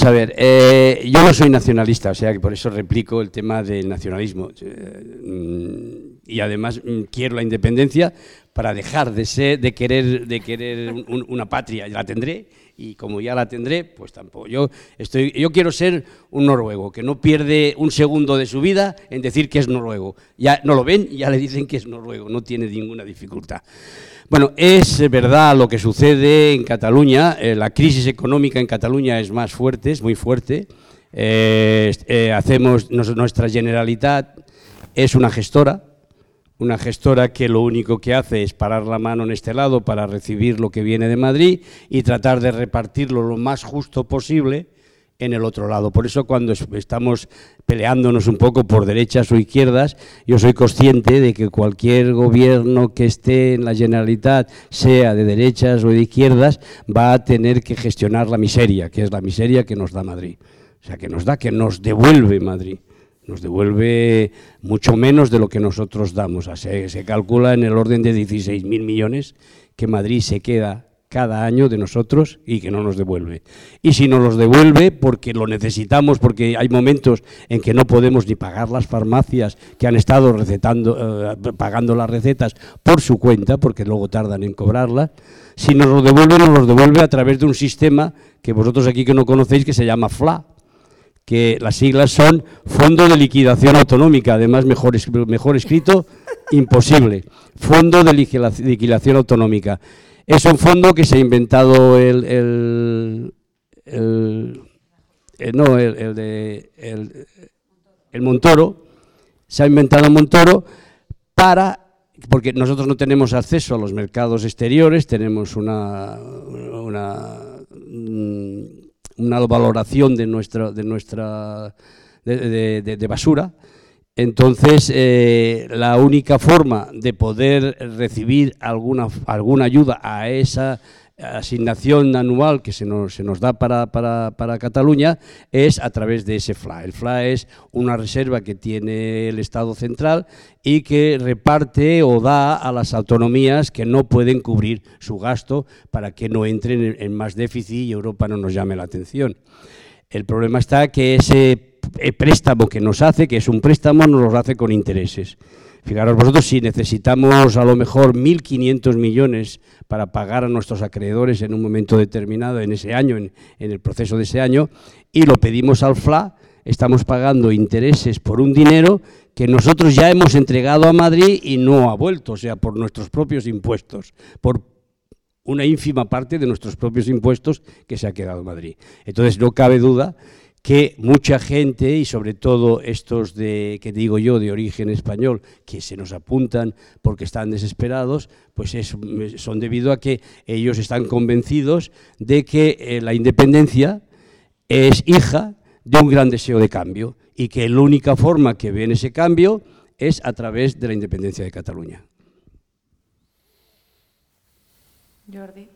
Vamos a ver, eh, yo no soy nacionalista, o sea que por eso replico el tema del nacionalismo. Eh, mm, y además mm, quiero la independencia para dejar de ser, de querer, de querer un- un- una patria. La tendré y como ya la tendré, pues tampoco. Yo estoy, yo quiero ser un noruego que no pierde un segundo de su vida en decir que es noruego. Ya no lo ven, y ya le dicen que es noruego, no tiene ninguna dificultad. Bueno, es verdad lo que sucede en Cataluña. eh, la crisis económica en Cataluña es más fuerte, es muy fuerte. Eh, eh, hacemos nuestra Generalitat es una gestora, una gestora que lo único que hace es parar la mano en este lado para recibir lo que viene de Madrid y tratar de repartirlo lo más justo posible en el otro lado. Por eso cuando es- estamos peleándonos un poco por derechas o izquierdas, yo soy consciente de que cualquier gobierno que esté en la Generalitat, sea de derechas o de izquierdas, va a tener que gestionar la miseria, que es la miseria que nos da Madrid. O sea, que nos da, que nos devuelve Madrid nos devuelve mucho menos de lo que nosotros damos. Se, calcula en el orden de 16.000 millones que Madrid se queda cada año de nosotros y que no nos devuelve. Y si nos los devuelve porque lo necesitamos, porque hay momentos en que no podemos ni pagar las farmacias que han estado recetando, eh, pagando las recetas por su cuenta, porque luego tardan en cobrarlas, si nos lo devuelve, nos los devuelve a través de un sistema que vosotros aquí que no conocéis, que se llama FLA, que las siglas son Fondo de Liquidación Autonómica, además mejor, mejor escrito, imposible. Fondo de Liquidación Autonómica. Es un fondo que se ha inventado el, el- el- no, el, de el, el Montoro, se ha inventado Montoro para porque nosotros no tenemos acceso a los mercados exteriores, tenemos una, una, mm, una valoración de nuestra, de, nuestra de, de- basura. Entonces, eh, la única forma de poder recibir alguna, alguna ayuda a esa asignación anual que se nos, se nos da para, Cataluña es a través de ese FLA. El FLA es una reserva que tiene el Estado central y que reparte o da a las autonomías que no pueden cubrir su gasto para que no entren en, en más déficit y Europa no nos llame la atención. El problema está que ese eh, préstamo que nos hace, que es un préstamo, nos lo hace con intereses. Fijaros vosotros, si necesitamos a lo mejor 1.500 millones para pagar a nuestros acreedores en un momento determinado, en ese año, en, en el proceso de ese año, y lo pedimos al FLA, estamos pagando intereses por un dinero que nosotros ya hemos entregado a Madrid y no ha vuelto, o sea, por nuestros propios impuestos, por una ínfima parte de nuestros propios impuestos que se ha quedado en Madrid. Entonces, no cabe duda que mucha gente, y sobre todo estos de, que digo yo, de origen español, que se nos apuntan porque están desesperados, pues es- son debido a que ellos están convencidos de que eh, la independencia es hija de un gran deseo de cambio y que la única forma que ven ese cambio es a través de la independencia de Cataluña. Jordi.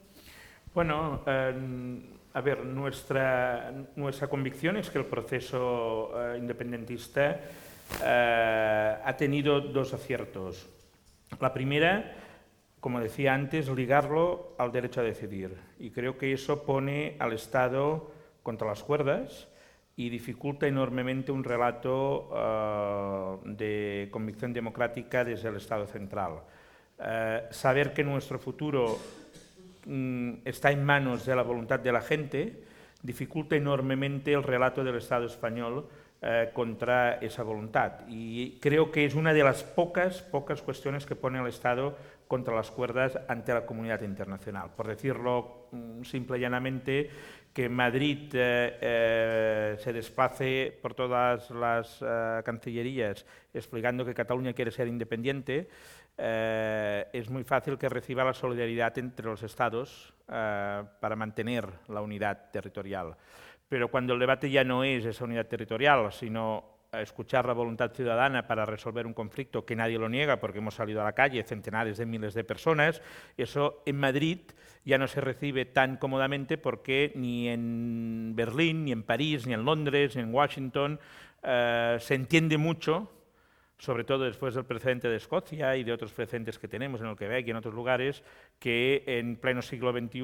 Bueno, eh, a ver, nuestra, nuestra convicción es que el proceso eh, independentista eh, ha tenido dos aciertos. La primera, como decía antes, ligarlo al derecho a decidir. Y creo que eso pone al Estado contra las cuerdas y dificulta enormemente un relato uh, de convicción democrática desde el Estado central. Uh, saber que nuestro futuro está en manos de la voluntad de la gente dificulta enormemente el relato del Estado español uh, contra esa voluntad. Y creo que es una de las pocas, pocas cuestiones que pone el Estado contra las cuerdas ante la comunidad internacional. Por decirlo um, simple y llanamente, que Madrid eh, eh, se desplace por todas las eh, cancillerías explicando que Cataluña quiere ser independiente, eh, es muy fácil que reciba la solidaridad entre los estados eh, para mantener la unidad territorial. Pero cuando el debate ya no es esa unidad territorial, sino escuchar la voluntad ciudadana para resolver un conflicto que nadie lo niega porque hemos salido a la calle centenares de miles de personas, eso en Madrid ya no se recibe tan cómodamente porque ni en Berlín, ni en París, ni en Londres, ni en Washington eh, se entiende mucho, sobre todo después del precedente de Escocia y de otros precedentes que tenemos en el Quebec y en otros lugares, que en pleno siglo XXI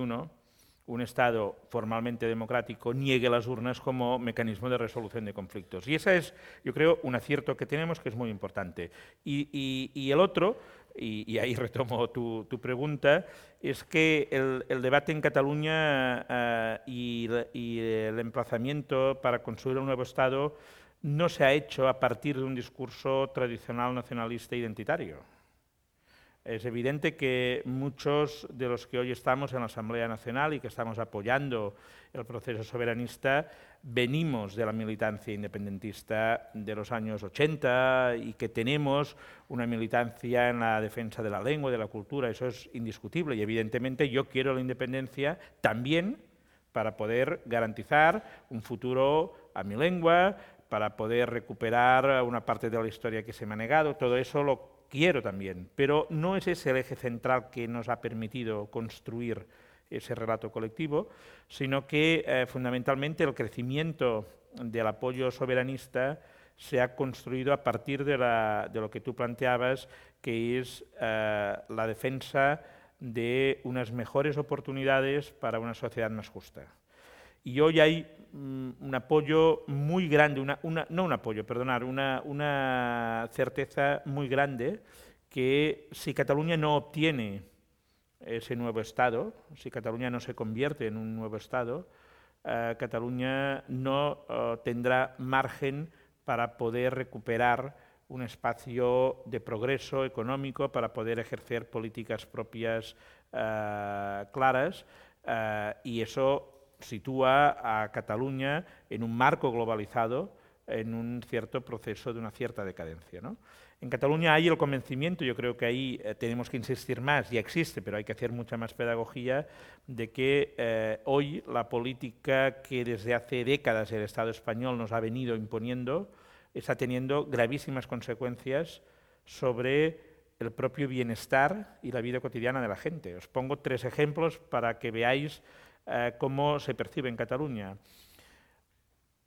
un Estado formalmente democrático niegue las urnas como mecanismo de resolución de conflictos. Y ese es, yo creo, un acierto que tenemos que es muy importante. Y, y, el otro, y, ahí retomo tu, tu pregunta, es que el, debate en Cataluña y, y el emplazamiento para construir un nuevo Estado no se ha hecho a partir de un discurso tradicional nacionalista identitario. Es evidente que muchos de los que hoy estamos en la Asamblea Nacional y que estamos apoyando el proceso soberanista venimos de la militancia independentista de los años 80 y que tenemos una militancia en la defensa de la lengua, de la cultura, eso es indiscutible y evidentemente yo quiero la independencia también para poder garantizar un futuro a mi lengua, para poder recuperar una parte de la historia que se me ha negado, todo eso lo quiero también, pero no es ese el eje central que nos ha permitido construir ese relato colectivo, sino que eh, fundamentalmente el crecimiento del apoyo soberanista se ha construido a partir de, la, de lo que tú planteabas, que es eh, la defensa de unas mejores oportunidades para una sociedad más justa. Y hoy hay mm, un apoyo muy grande, una, una, no un apoyo, perdonar, una, una certeza muy grande que si Cataluña no obtiene ese nuevo Estado, si Cataluña no se convierte en un nuevo Estado, eh, Cataluña no uh, tendrá margen para poder recuperar un espacio de progreso económico, para poder ejercer políticas propias uh, claras, y eso sitúa a Cataluña en un marco globalizado, en un cierto proceso de una cierta decadencia. ¿no? En Cataluña hay el convencimiento, yo creo que ahí eh, tenemos que insistir más, ya existe, pero hay que hacer mucha más pedagogía, de que eh, hoy la política que desde hace décadas el Estado español nos ha venido imponiendo está teniendo gravísimas consecuencias sobre el propio bienestar y la vida cotidiana de la gente. Os pongo tres ejemplos para que veáis eh, cómo se percibe en Cataluña.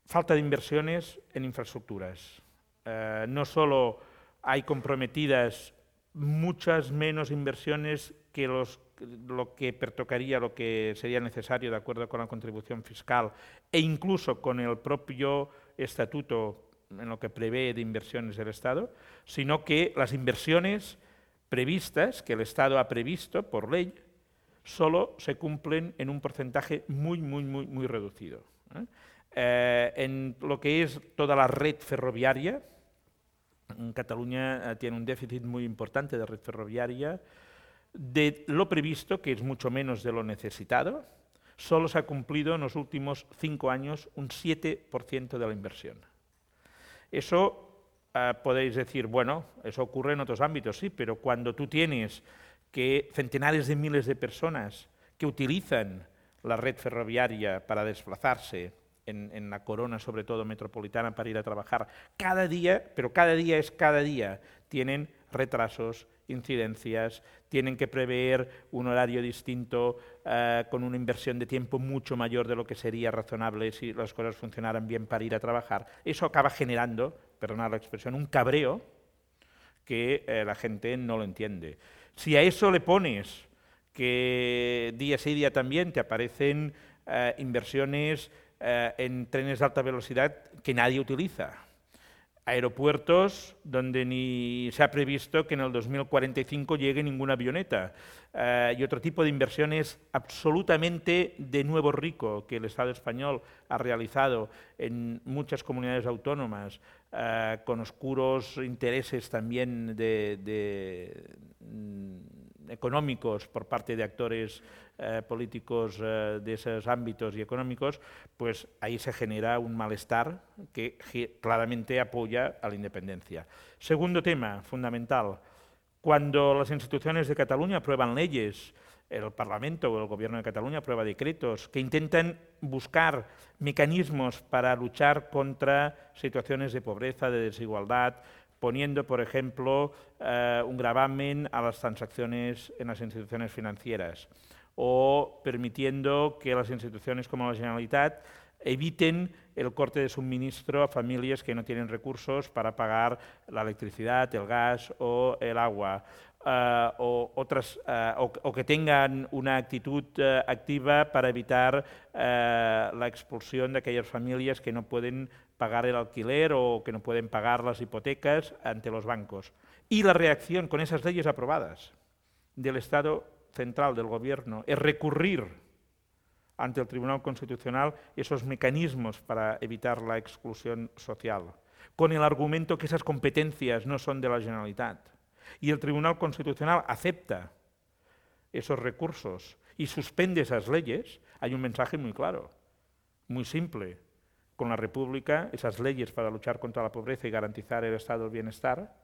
Falta de inversiones en infraestructuras. Eh, no solo hay comprometidas muchas menos inversiones que lo que pertocaría, lo que sería necesario de acuerdo con la contribución fiscal e incluso con el propio estatuto en lo que prevé de inversiones del Estado, sino que las inversiones previstas, que el Estado ha previsto por ley, solo se cumplen en un porcentaje muy, muy, muy, muy reducido. ¿eh? Eh, en lo que es toda la red ferroviaria, Cataluña eh, tiene un déficit muy importante de red ferroviaria. De lo previsto, que es mucho menos de lo necesitado, solo se ha cumplido en los últimos cinco años un 7% de la inversión. Eso eh, podéis decir, bueno, eso ocurre en otros ámbitos, sí, pero cuando tú tienes que centenares de miles de personas que utilizan la red ferroviaria para desplazarse en, la corona, sobre todo metropolitana, para ir a trabajar, cada día, pero cada día es cada día, tienen retrasos, incidencias, tienen que prever un horario distinto uh, con una inversión de tiempo mucho mayor de lo que sería razonable si las cosas funcionaran bien para ir a trabajar. Eso acaba generando, perdonad la expresión, un cabreo que eh, la gente no lo entiende. Si a eso le pones que día sí día también te aparecen uh, inversiones eh, en trenes de alta velocidad que nadie utiliza. Aeropuertos donde ni se ha previsto que en el 2045 llegue ninguna avioneta. Eh, y otro tipo de inversiones absolutamente de nuevo rico que el Estado español ha realizado en muchas comunidades autónomas, eh, con oscuros intereses también de, económicos por parte de actores eh, políticos eh, de esos ámbitos y económicos, pues ahí se genera un malestar que claramente apoya a la independencia. Segundo tema fundamental, cuando las instituciones de Cataluña aprueban leyes, el Parlamento o el Gobierno de Cataluña aprueba decretos que intentan buscar mecanismos para luchar contra situaciones de pobreza, de desigualdad, poniendo, por ejemplo, eh, un gravamen a las transacciones en las instituciones financieras o permitiendo que las instituciones como la Generalitat eviten el corte de suministro a familias que no tienen recursos para pagar la electricidad, el gas o el agua, uh, o, otras, uh, o, o, que tengan una actitud uh, activa para evitar la expulsión de aquellas familias que no pueden pagar el alquiler o que no pueden pagar las hipotecas ante los bancos. Y la reacción con esas leyes aprobadas del Estado central del Gobierno es recurrir ante el Tribunal Constitucional esos mecanismos para evitar la exclusión social, con el argumento que esas competencias no son de la Generalitat. Y el Tribunal Constitucional acepta esos recursos y suspende esas leyes, hay un mensaje muy claro, muy simple. Con la República, esas leyes para luchar contra la pobreza y garantizar el estado del bienestar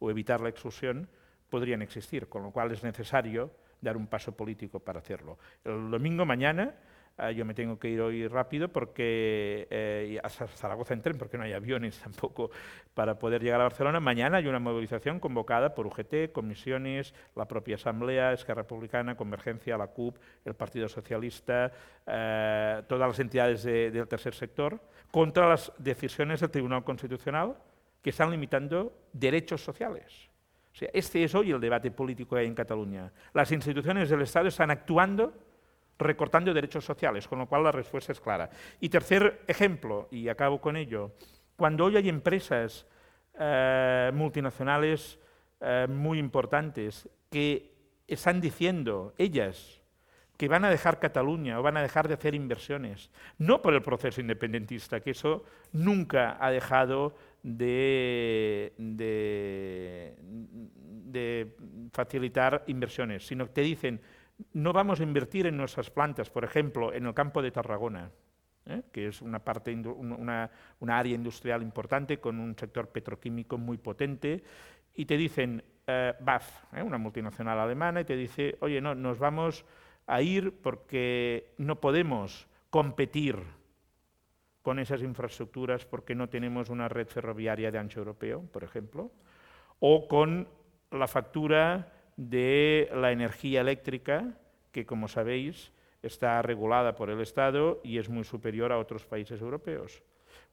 o evitar la exclusión podrían existir, con lo cual es necesario dar un paso político para hacerlo. El domingo mañana Uh, yo me tengo que ir hoy rápido porque eh, a Zaragoza en tren, porque no hay aviones tampoco para poder llegar a Barcelona. Mañana hay una movilización convocada por UGT, comisiones, la propia Asamblea, Esquerra Republicana, Convergencia, la CUP, el Partido Socialista, eh, todas las entidades de, del tercer sector, contra las decisiones del Tribunal Constitucional que están limitando derechos sociales. O sea, este es hoy el debate político que en Cataluña. Las instituciones del Estado están actuando recortando derechos sociales, con lo cual la respuesta es clara. Y tercer ejemplo, y acabo con ello, cuando hoy hay empresas eh, multinacionales eh, muy importantes que están diciendo, ellas, que van a dejar Cataluña o van a dejar de hacer inversiones, no por el proceso independentista, que eso nunca ha dejado de, de, de facilitar inversiones, sino que te dicen, no vamos a invertir en nuestras plantas, por ejemplo, en el campo de Tarragona, ¿eh? que es una, parte, una, una, área industrial importante con un sector petroquímico muy potente, y te dicen, eh, BAF, ¿eh? una multinacional alemana, y te dice, oye, no, nos vamos a ir porque no podemos competir con esas infraestructuras porque no tenemos una red ferroviaria de ancho europeo, por ejemplo, o con la factura de la energía eléctrica, que como sabéis está regulada por el Estado y es muy superior a otros países europeos.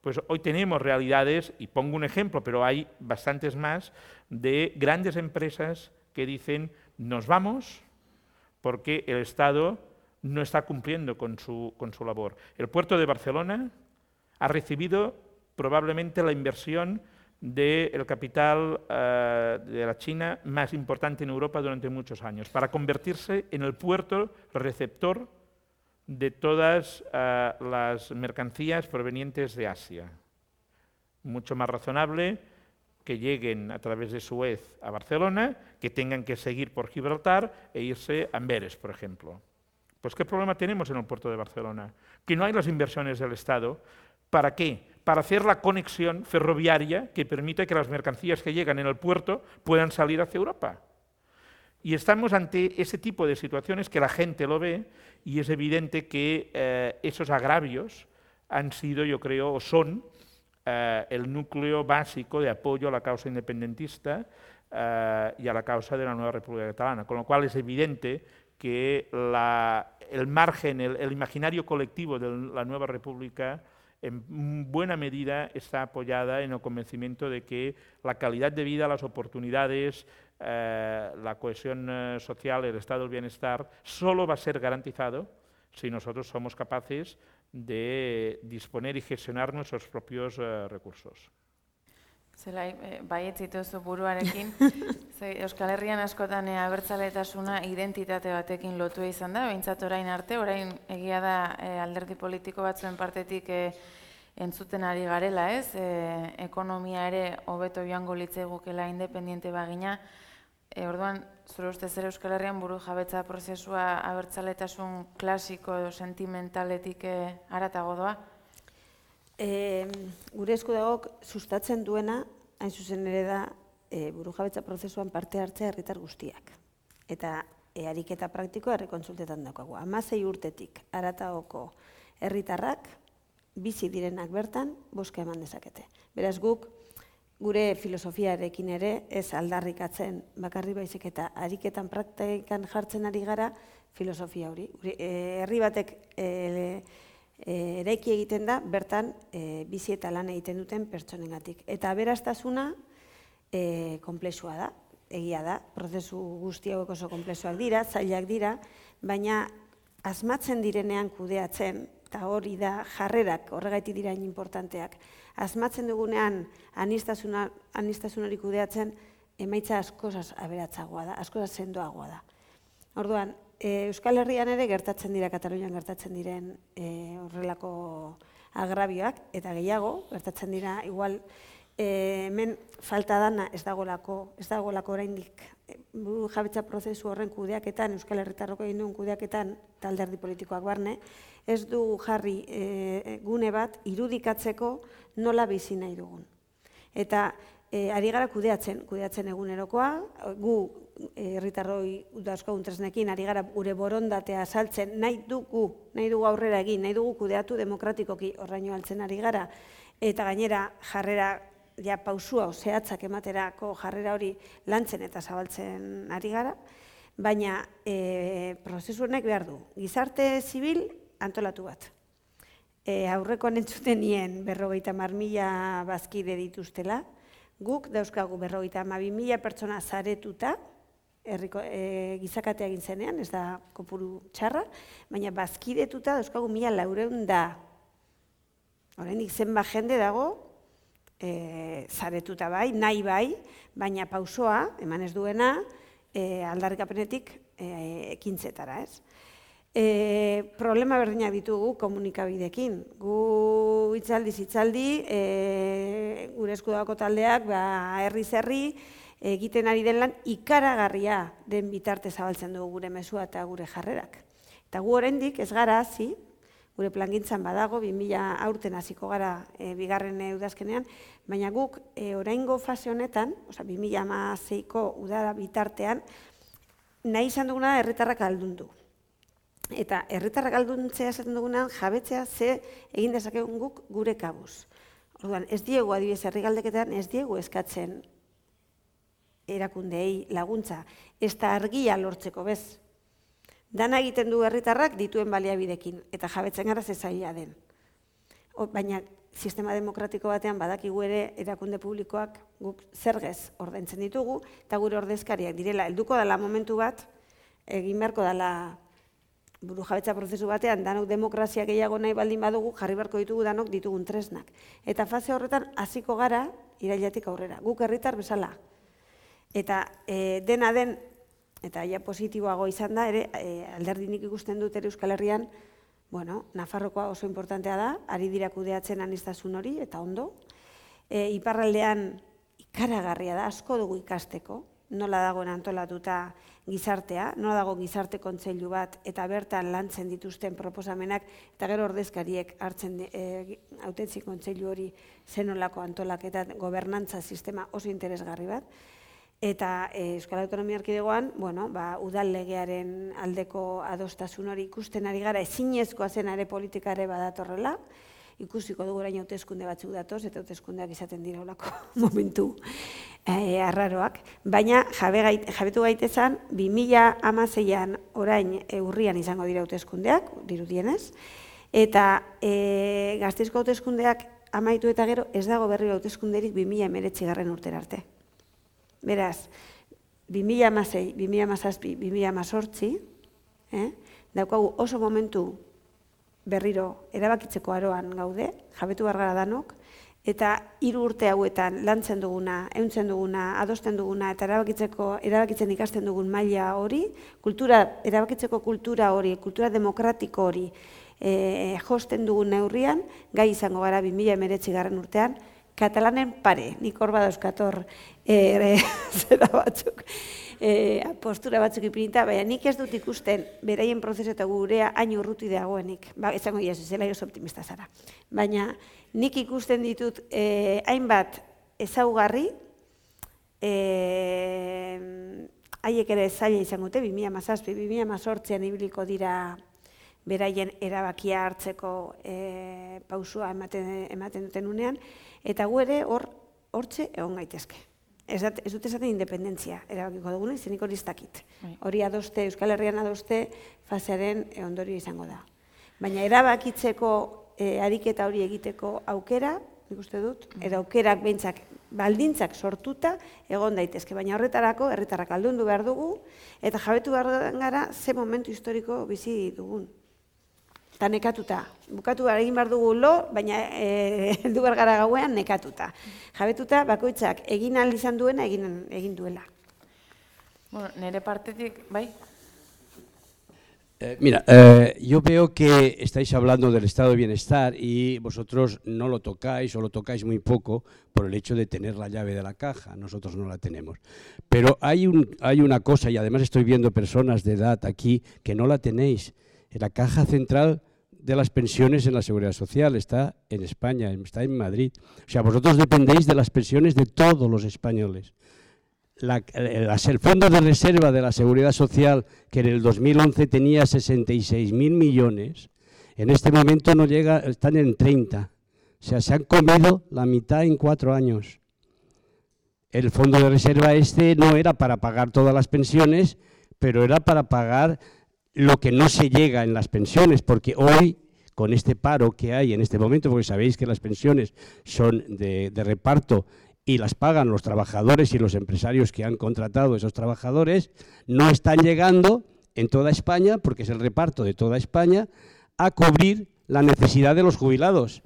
Pues hoy tenemos realidades, y pongo un ejemplo, pero hay bastantes más, de grandes empresas que dicen nos vamos porque el Estado no está cumpliendo con su, con su labor. El puerto de Barcelona ha recibido probablemente la inversión del capital uh, de la China más importante en Europa durante muchos años, para convertirse en el puerto receptor de todas uh, las mercancías provenientes de Asia. Mucho más razonable que lleguen a través de Suez a Barcelona, que tengan que seguir por Gibraltar e irse a Amberes, por ejemplo. Pues ¿qué problema tenemos en el puerto de Barcelona? Que no hay las inversiones del Estado. ¿Para qué? Para hacer la conexión ferroviaria que permite que las mercancías que llegan en el puerto puedan salir hacia Europa. Y estamos ante ese tipo de situaciones que la gente lo ve y es evidente que eh, esos agravios han sido, yo creo, o son eh, el núcleo básico de apoyo a la causa independentista eh, y a la causa de la nueva República Catalana. Con lo cual es evidente que la, el margen, el, el imaginario colectivo de la nueva República en buena medida está apoyada en el convencimiento de que la calidad de vida, las oportunidades, eh, la cohesión eh, social, el estado del bienestar, solo va a ser garantizado si nosotros somos capaces de disponer y gestionar nuestros propios eh, recursos. Zela, e, baiet zituzu buruarekin, ze Euskal Herrian askotan e, abertzaletasuna identitate batekin lotua izan da, behintzat orain arte, orain egia da e, alderdi politiko batzuen partetik e, entzuten ari garela, ez? E, ekonomia ere hobeto joango litzaigukela independiente bagina, e, orduan, zure uste zer Euskal Herrian buru jabetza prozesua abertzaletasun klasiko edo sentimentaletik e, aratago doa? E, gure eskudagok sustatzen duena, hain zuzen ere da, e, buru jabetza prozesuan parte hartzea herritar guztiak. Eta e, ariketa praktikoa errekontsultetan daukagu. Amazei urtetik arataoko herritarrak bizi direnak bertan boska eman dezakete. Beraz guk, gure filosofiarekin ere ez aldarrikatzen bakarri baizik eta ariketan praktikan jartzen ari gara filosofia hori. E, herri batek e, e, eraiki egiten da, bertan e, bizi eta lan egiten duten pertsonengatik. Eta aberastasuna e, komplexua da, egia da, prozesu guzti hauek oso komplexuak dira, zailak dira, baina asmatzen direnean kudeatzen, eta hori da jarrerak horregaiti dira importanteak, asmatzen dugunean anistasun hori kudeatzen, emaitza askozaz aberatzagoa da, askozaz sendoagoa da. Orduan, E, Euskal Herrian ere gertatzen dira, Katalunian gertatzen diren e, horrelako agrabioak, eta gehiago, gertatzen dira, igual, e, hemen falta dana ez dagolako, ez dagolako oraindik buru jabetza prozesu horren kudeaketan, Euskal Herritarroko egin duen kudeaketan, talderdi politikoak barne, ez du jarri e, gune bat irudikatzeko nola bizi nahi dugun. Eta e, ari gara kudeatzen, kudeatzen egunerokoa, gu herritarroi udazko untresnekin ari gara gure borondatea saltzen nahi dugu, nahi dugu aurrera egin, nahi dugu kudeatu demokratikoki horraino altzen ari gara eta gainera jarrera ja pausua zehatzak ematerako jarrera hori lantzen eta zabaltzen ari gara, baina e, prozesu honek behar du. Gizarte zibil antolatu bat. E, aurrekoan entzuten nien berrogeita marmila bazkide dituztela, guk dauzkagu berrogeita mabimila pertsona zaretuta, herriko e, gizakatea egin zenean, ez da kopuru txarra, baina bazkidetuta dauzkagu mila laureun da. Horrendik zenba jende dago, e, zaretuta bai, nahi bai, baina pausoa, eman ez duena, e, aldarrikapenetik e, ekintzetara, ez? E, problema berdinak ditugu komunikabidekin. Gu itzaldi, zitzaldi, e, gure eskudako taldeak, ba, herri-zerri, egiten ari den lan ikaragarria den bitarte zabaltzen dugu gure mesua eta gure jarrerak. Eta gu oraindik ez gara hasi, gure plangintzan badago, 2000 aurten hasiko gara e, bigarren udazkenean, baina guk e, oraingo fase honetan, oza, 2006ko udara bitartean, nahi izan duguna herritarrak aldundu. Eta herritarrak alduntzea esaten duguna jabetzea ze egin dezakegun guk gure kabuz. Orduan, ez diegu adibidez herrigaldeketan ez diegu eskatzen erakundeei laguntza, ez da argia lortzeko bez. Dana egiten du herritarrak dituen baliabidekin, eta jabetzen gara zezaila den. O, baina, sistema demokratiko batean badakigu ere erakunde publikoak guk zergez ordaintzen ditugu, eta gure ordezkariak direla, helduko dela momentu bat, egin beharko dela buru jabetza prozesu batean, danok demokrazia gehiago nahi baldin badugu, jarri beharko ditugu danok ditugun tresnak. Eta fase horretan hasiko gara, irailatik aurrera. Guk herritar bezala, Eta e, dena den, eta ja positiboago izan da, ere, e, alderdinik ikusten dut ere Euskal Herrian, bueno, Nafarrokoa oso importantea da, ari dira kudeatzen anistazun hori, eta ondo. E, iparraldean ikaragarria da, asko dugu ikasteko, nola dagoen antolatuta gizartea, nola dago gizarte kontseilu bat, eta bertan lantzen dituzten proposamenak, eta gero ordezkariek hartzen e, autetzi kontseilu hori zenolako antolak eta gobernantza sistema oso interesgarri bat. Eta e, Euskal Autonomia Arkidegoan, bueno, ba, udal legearen aldeko adostasun hori ikusten ari gara, ezinezkoa zen ere politikare badatorrela, ikusiko dugu orain hauteskunde batzuk datoz, eta hauteskundeak izaten dira olako momentu e, arraroak. Baina jabe gait, jabetu gaitezan, 2000 amaseian orain urrian izango dira hauteskundeak, dirudienez, eta e, gaztizko hauteskundeak amaitu eta gero ez dago berri hauteskunderik 2000 emeretzi garren urtera arte. Beraz, 2006, 2006, 2006, eh? daukagu oso momentu berriro erabakitzeko aroan gaude, jabetu bargara danok, eta hiru urte hauetan lantzen duguna, euntzen duguna, adosten duguna, eta erabakitzeko, erabakitzen ikasten dugun maila hori, kultura, erabakitzeko kultura hori, kultura demokratiko hori, e, josten dugun neurrian, gai izango gara 2000 garren urtean, katalanen pare, nik hor badauzkator e, zera batzuk, e, postura batzuk ipinita, baina nik ez dut ikusten beraien prozesu eta gurea hain urruti dagoenik, ba, ezango ia zela optimista zara. Baina nik ikusten ditut eh, hainbat ezaugarri, eh, haiek ere zaila izango dute, 2000 2008an ibiliko dira beraien erabakia hartzeko eh, pausua ematen, ematen duten unean, eta gu ere hor hortxe egon gaitezke. Ez, ez dut esaten independentzia erabakiko duguna, izenik hori ez dakit. Bai. Hori adoste, Euskal Herrian adoste, fasearen ondorio izango da. Baina erabakitzeko e, ariketa hori egiteko aukera, nik uste dut, mm. edo aukerak behintzak baldintzak sortuta egon daitezke, baina horretarako herritarrak aldundu behar dugu eta jabetu behar gara ze momentu historiko bizi dugun. Eta nekatuta. Bukatu behar egin behar dugu lo, baina e, heldu behar gara gauean nekatuta. Jabetuta bakoitzak egin izan duena egin, egin duela. Bueno, nire partetik, bai? Eh, mira, eh, yo veo que estáis hablando del estado de bienestar y vosotros no lo tocáis o lo tocáis muy poco por el hecho de tener la llave de la caja. Nosotros no la tenemos. Pero hay, un, hay una cosa, y además estoy viendo personas de edad aquí que no la tenéis. La caja central de las pensiones en la seguridad social está en España, está en Madrid. O sea, vosotros dependéis de las pensiones de todos los españoles el fondo de reserva de la seguridad social, que en el 2011 tenía 66.000 millones, en este momento no llega, están en 30. O sea, se han comido la mitad en cuatro años. El fondo de reserva este no era para pagar todas las pensiones, pero era para pagar lo que no se llega en las pensiones, porque hoy, con este paro que hay en este momento, porque sabéis que las pensiones son de, reparto y las pagan los trabajadores y los empresarios que han contratado esos trabajadores, no están llegando en toda España, porque es el reparto de toda España, a cubrir la necesidad de los jubilados.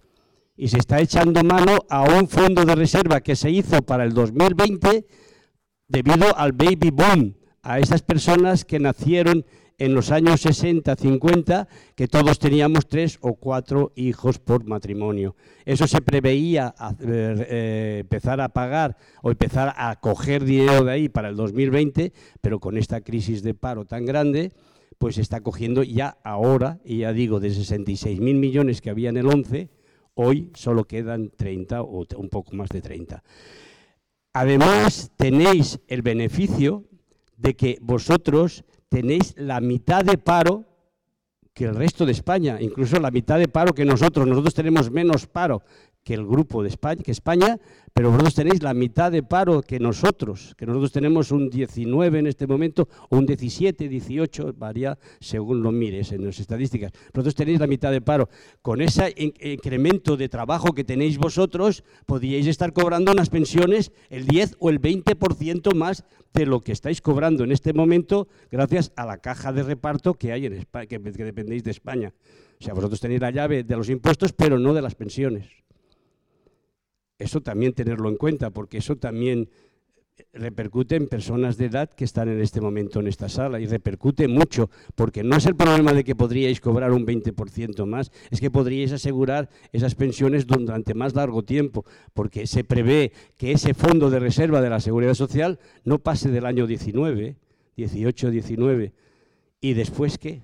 Y se está echando mano a un fondo de reserva que se hizo para el 2020 debido al baby boom, a esas personas que nacieron en los años 60, 50, que todos teníamos tres o cuatro hijos por matrimonio. Eso se preveía eh, empezar a pagar o empezar a coger dinero de ahí para el 2020, pero con esta crisis de paro tan grande, pues está cogiendo ya ahora, y ya digo, de 66 mil millones que había en el 11, hoy solo quedan 30 o un poco más de 30. Además, tenéis el beneficio de que vosotros tenéis la mitad de paro que el resto de España, incluso la mitad de paro que nosotros. Nosotros tenemos menos paro que el grupo de España, que España, pero vosotros tenéis la mitad de paro que nosotros, que nosotros tenemos un 19 en este momento, o un 17, 18, varía según lo mires en las estadísticas. Vosotros tenéis la mitad de paro. Con ese incremento de trabajo que tenéis vosotros, podríais estar cobrando unas pensiones el 10 o el 20% más de lo que estáis cobrando en este momento gracias a la caja de reparto que hay en España, que, que dependéis de España. O sea, vosotros tenéis la llave de los impuestos, pero no de las pensiones. Eso también tenerlo en cuenta, porque eso también repercute en personas de edad que están en este momento en esta sala y repercute mucho, porque no es el problema de que podríais cobrar un 20% más, es que podríais asegurar esas pensiones durante más largo tiempo, porque se prevé que ese fondo de reserva de la Seguridad Social no pase del año 19, 18, 19, y después qué?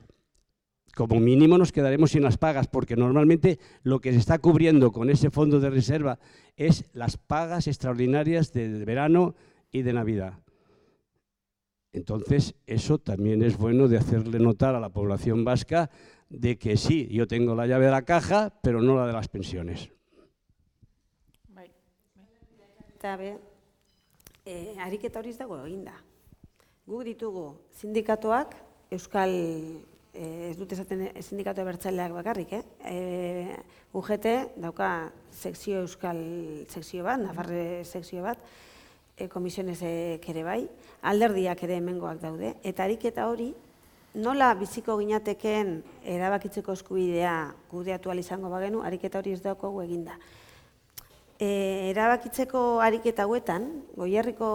Como mínimo nos quedaremos sin las pagas, porque normalmente lo que se está cubriendo con ese fondo de reserva es las pagas extraordinarias de verano y de Navidad. Entonces, eso también es bueno de hacerle notar a la población vasca de que sí, yo tengo la llave de la caja, pero no la de las pensiones. Eta be, e, ariketa hori dago eginda. Guk ditugu Euskal ez dut esaten sindikatu bertzaileak bakarrik, eh? E, UGT dauka sekzio euskal sekzio bat, Nafarre sekzio bat, e, komisionez ere bai, alderdiak ere hemengoak daude, eta ariketa hori nola biziko ginateken erabakitzeko eskubidea kudeatu ahal izango bagenu, ariketa hori ez daukagu eginda. E, erabakitzeko ariketa hauetan, goierriko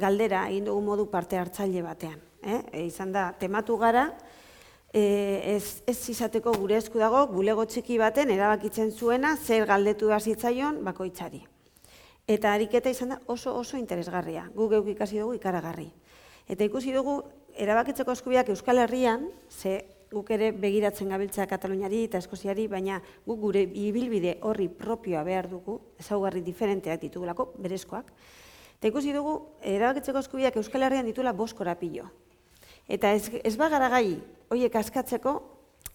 galdera egin dugu modu parte hartzaile batean. Eh? E, izan da, tematu gara, ez, ez izateko gure esku dago, bulego txiki baten erabakitzen zuena, zer galdetu behar zitzaion bakoitzari. Eta ariketa izan da oso oso interesgarria, gu geuk ikasi dugu ikaragarri. Eta ikusi dugu, erabakitzeko eskubiak Euskal Herrian, ze guk ere begiratzen gabiltza Kataluniari eta Eskoziari, baina guk gure ibilbide horri propioa behar dugu, ezaugarri diferenteak ditugulako, berezkoak. Eta ikusi dugu, erabakitzeko eskubiak Euskal Herrian ditula bost korapilo. Eta ez, ez bagara gai, horiek askatzeko,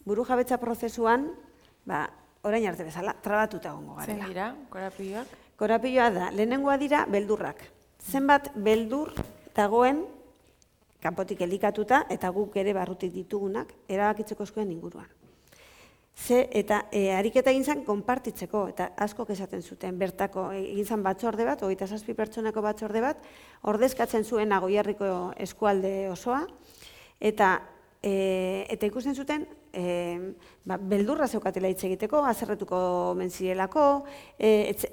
buru jabetza prozesuan, ba, orain arte bezala, trabatuta gongo garela. Zen dira, korapioak? Korapioa da, lehenengoa dira beldurrak. Zenbat beldur dagoen kanpotik elikatuta eta guk ere barrutik ditugunak erabakitzeko eskuen inguruan. Ze, eta e, ariketa egin zen konpartitzeko, eta asko esaten zuten, bertako egin zen batzorde bat, hogeita zazpi pertsoneko batzorde bat, ordezkatzen zuen agoiarriko eskualde osoa, eta, e, eta ikusten zuten, e, ba, beldurra zeukatela hitz egiteko, azerretuko menzielako, e, etze,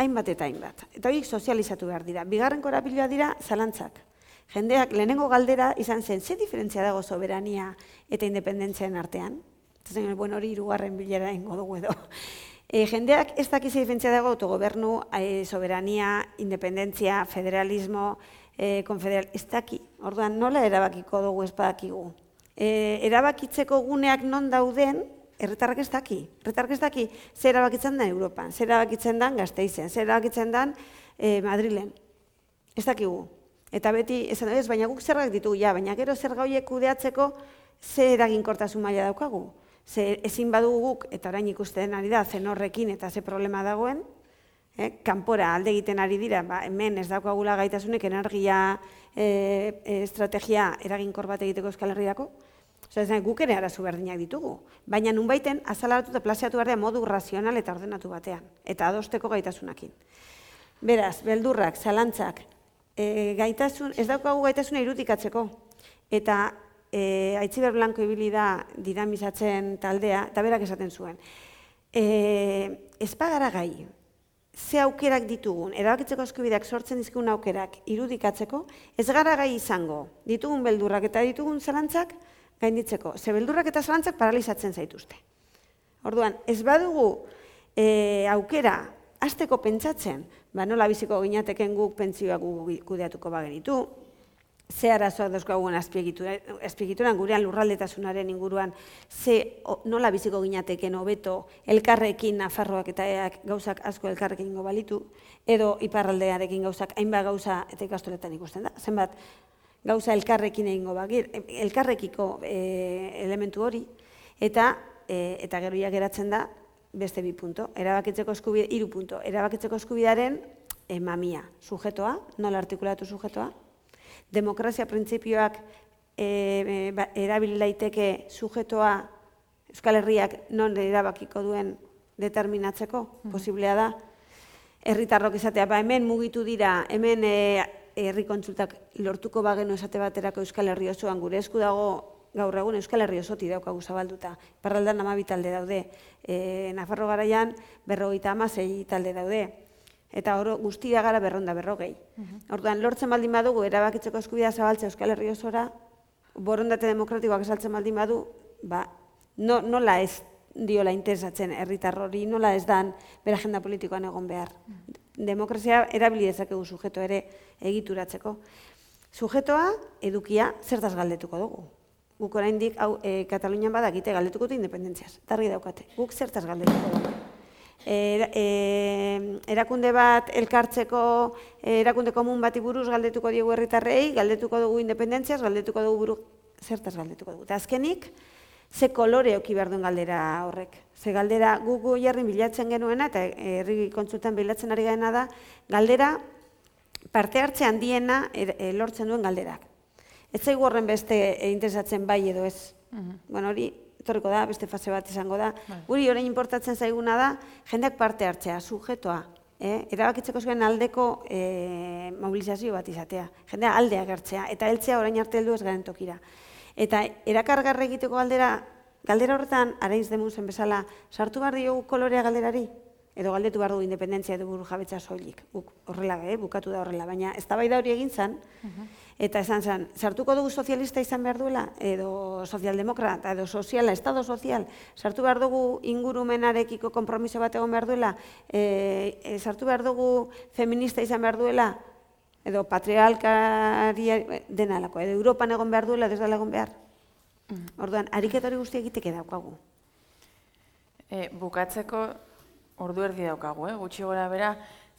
hainbat eta hainbat. Eta horiek sozializatu behar dira. Bigarren korapiloa dira zalantzak. Jendeak lehenengo galdera izan zen, ze diferentzia dago soberania eta independentzian artean? Eta zen, bueno, hori irugarren bilera ingo dugu edo. E, jendeak ez dakiz diferentzia dago autogobernu, e, soberania, independentzia, federalismo, e, konfederal, ez daki. Orduan, nola erabakiko dugu ez badakigu? E, erabakitzeko guneak non dauden, erretarrak ez daki. Erretarrak ez daki, zer erabakitzen da Europan, zer erabakitzen da Gazteizen, zer erabakitzen da e, Madrilen. Ez dakigu. Eta beti, esan ez, baina guk zerrak ditugu, ja, baina gero zer gauiek kudeatzeko ze eraginkortasun maila daukagu. Ze ezin badugu guk, eta orain ikusten ari da, zen horrekin eta ze problema dagoen, eh, kanpora alde egiten ari dira, ba, hemen ez daukagula gaitasunek energia eh, estrategia eraginkor bat egiteko euskal herriako, ez guk ere arazu berdinak ditugu. Baina nun baiten, azalaratu eta plaziatu behar modu razional eta ordenatu batean. Eta adosteko gaitasunakin. Beraz, beldurrak, zalantzak, e, gaitasun, ez daukagu gaitasuna irudikatzeko. Eta e, Aitziber Blanco ibili da dinamizatzen taldea, eta berak esaten zuen. E, ez pagara gai, ze aukerak ditugun, erabakitzeko eskubideak sortzen dizkun aukerak irudikatzeko, ez gara gai izango, ditugun beldurrak eta ditugun zalantzak gainditzeko. Ze beldurrak eta zalantzak paralizatzen zaituzte. Orduan, ez badugu e, aukera azteko pentsatzen, ba, nola biziko ginateken guk pentsioa kudeatuko bagenitu, ze arazoak dauzkagun azpiegituran, gurean lurraldetasunaren inguruan, ze nola biziko ginateken hobeto elkarrekin Nafarroak eta eak gauzak asko elkarrekin ingo balitu, edo iparraldearekin gauzak hainba gauza eta ikastoletan ikusten da. Zenbat, gauza elkarrekin egingo bagir, elkarrekiko e, elementu hori, eta, e, eta gero geratzen da, beste bi punto, erabakitzeko eskubide, iru punto, erabakitzeko eskubidaren emamia, sujetoa, nola artikulatu sujetoa, demokrazia printzipioak e, ba, erabili daiteke sujetoa Euskal Herriak non erabakiko duen determinatzeko, mm posiblea da, herritarrok izatea, ba, hemen mugitu dira, hemen e, herri kontsultak lortuko bagenu esate baterako Euskal Herri osoan gure esku dago gaur egun Euskal Herri osoti daukagu zabalduta. Parraldan ama talde daude. E, Nafarro garaian berrogeita amasei talde daude. Eta oro guztia gara berronda berrogei. Uh Orduan, lortzen baldin badugu, erabakitzeko eskubidea zabaltza Euskal Herri osora, borondate demokratikoak esaltzen baldin badu, ba, no, nola ez diola interesatzen herritar hori, nola ez dan bera agenda politikoan egon behar. Demokrazia erabili dezakegu sujeto ere egituratzeko. Sujetoa, edukia, zertaz galdetuko dugu guk oraindik hau e, Katalunian badakite galdetuko dute independentziaz. Targi daukate. Guk zertaz galdetuko dugu. E, e, erakunde bat elkartzeko erakunde komun bati buruz galdetuko diegu herritarrei, galdetuko dugu independentziaz, galdetuko dugu buru zertaz galdetuko dugu. Eta azkenik, ze kolore oki behar duen galdera horrek. Ze galdera gugu jarri bilatzen genuena, eta herri kontsultan bilatzen ari gaena da, galdera parte hartze handiena er, e, lortzen duen galderak ez zaigu horren beste interesatzen bai edo ez. Mhm. Bueno, hori etorriko da, beste fase bat izango da. Bai. Guri orain importatzen zaiguna da, jendeak parte hartzea, sujetoa. Eh? Erabakitzeko zuen aldeko eh, mobilizazio bat izatea. Jendea aldea gertzea, eta heltzea orain arte heldu ez garen tokira. Eta erakargarra egiteko galdera, galdera horretan, araiz demuzen bezala, sartu behar diogu kolorea galderari? Edo galdetu behar dugu independentzia edo buru jabetza soilik. Buk, horrela, eh? bukatu da horrela. Baina ez da hori egin zan, eta esan zan, sartuko dugu sozialista izan behar duela, edo sozialdemokrata, edo soziala, estado sozial, sartu behar dugu ingurumenarekiko kompromiso bat egon behar duela, e, e, sartu behar dugu feminista izan behar duela, edo patriarkari dena alako, edo Europan egon behar duela, ez egon behar. Orduan, ariketa hori guzti egiteke daukagu. E, bukatzeko ordu erdi daukagu, eh? gutxi gora bera,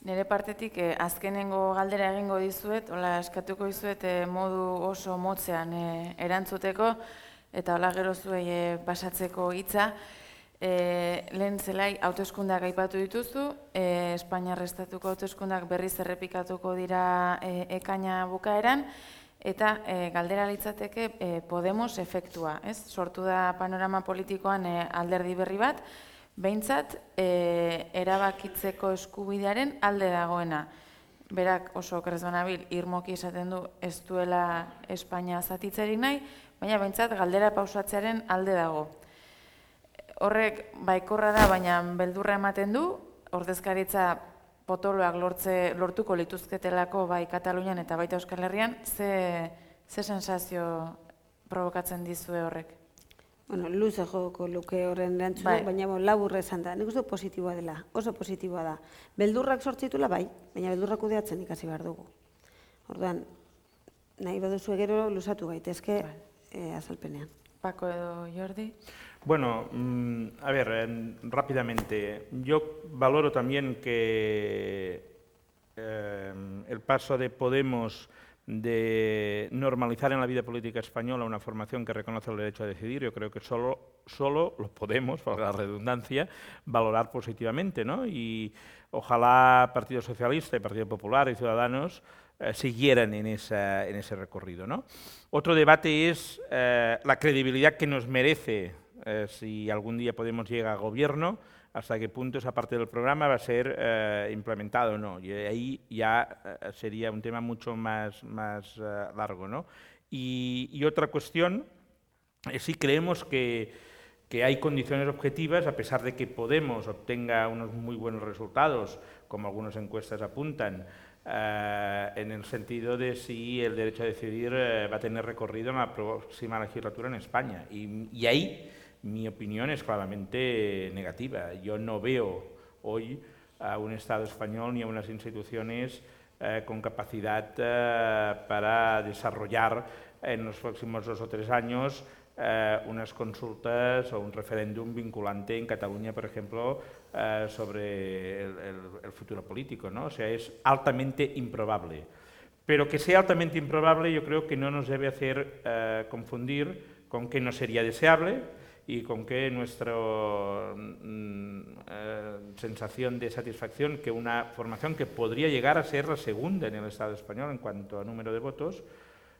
nire partetik eh, azkenengo galdera egingo dizuet, hola eskatuko dizuet eh, modu oso motzean eh, erantzuteko, eta hola gero zuei eh, basatzeko hitza. E, lehen zelai, autoeskundak aipatu dituzu, e, Espainia restatuko autoeskundak berriz errepikatuko dira e, ekaina bukaeran, eta e, galdera litzateke e, Podemos efektua, ez? Sortu da panorama politikoan e, alderdi berri bat, behintzat e, erabakitzeko eskubidearen alde dagoena. Berak oso bil, irmoki esaten du ez duela Espainia zatitzerik nahi, baina behintzat galdera pausatzearen alde dago horrek baikorra da, baina beldurra ematen du, ordezkaritza potoloak lortze, lortuko lituzketelako bai Katalunian eta baita Euskal Herrian, ze, ze sensazio provokatzen dizue horrek? Bueno, luze joko luke horren erantzuna, bai. baina bon, laburre esan da. Nik uste positiboa dela, oso positiboa da. Beldurrak sortzitula bai, baina beldurrak udeatzen ikasi behar dugu. Orduan, nahi baduzu gero luzatu gaitezke bai. e, azalpenean. Pako edo Jordi? Bueno, mm, a ver, rápidamente. Yo valoro también que eh, el paso de Podemos de normalizar en la vida política española una formación que reconoce el derecho a decidir, yo creo que solo, solo lo podemos, por la redundancia, valorar positivamente, ¿no? Y ojalá Partido Socialista y Partido Popular y Ciudadanos eh, siguieran en, esa, en ese recorrido, ¿no? Otro debate es eh, la credibilidad que nos merece eh, si algún día Podemos llegar a gobierno, hasta qué punto esa parte del programa va a ser eh, implementado o no. Y ahí ya eh, sería un tema mucho más, más largo. ¿no? Y, otra cuestión es si creemos que, que, hay condiciones objetivas, a pesar de que Podemos obtenga unos muy buenos resultados, como algunas encuestas apuntan, en el sentido de si el derecho a decidir va a tener recorrido en la próxima legislatura en España. Y ahí mi opinión es claramente negativa. Yo no veo hoy a un Estado español ni a unas instituciones eh, con capacidad eh, para desarrollar en los próximos dos o tres años eh, unas consultas o un referéndum vinculante en Cataluña, por ejemplo, sobre el, futuro político. ¿no? O sea, es altamente improbable. Pero que sea altamente improbable yo creo que no nos debe hacer confundir con que no sería deseable, y con que nuestra mm, eh, sensación de satisfacción que una formación que podría llegar a ser la segunda en el Estado español en cuanto a número de votos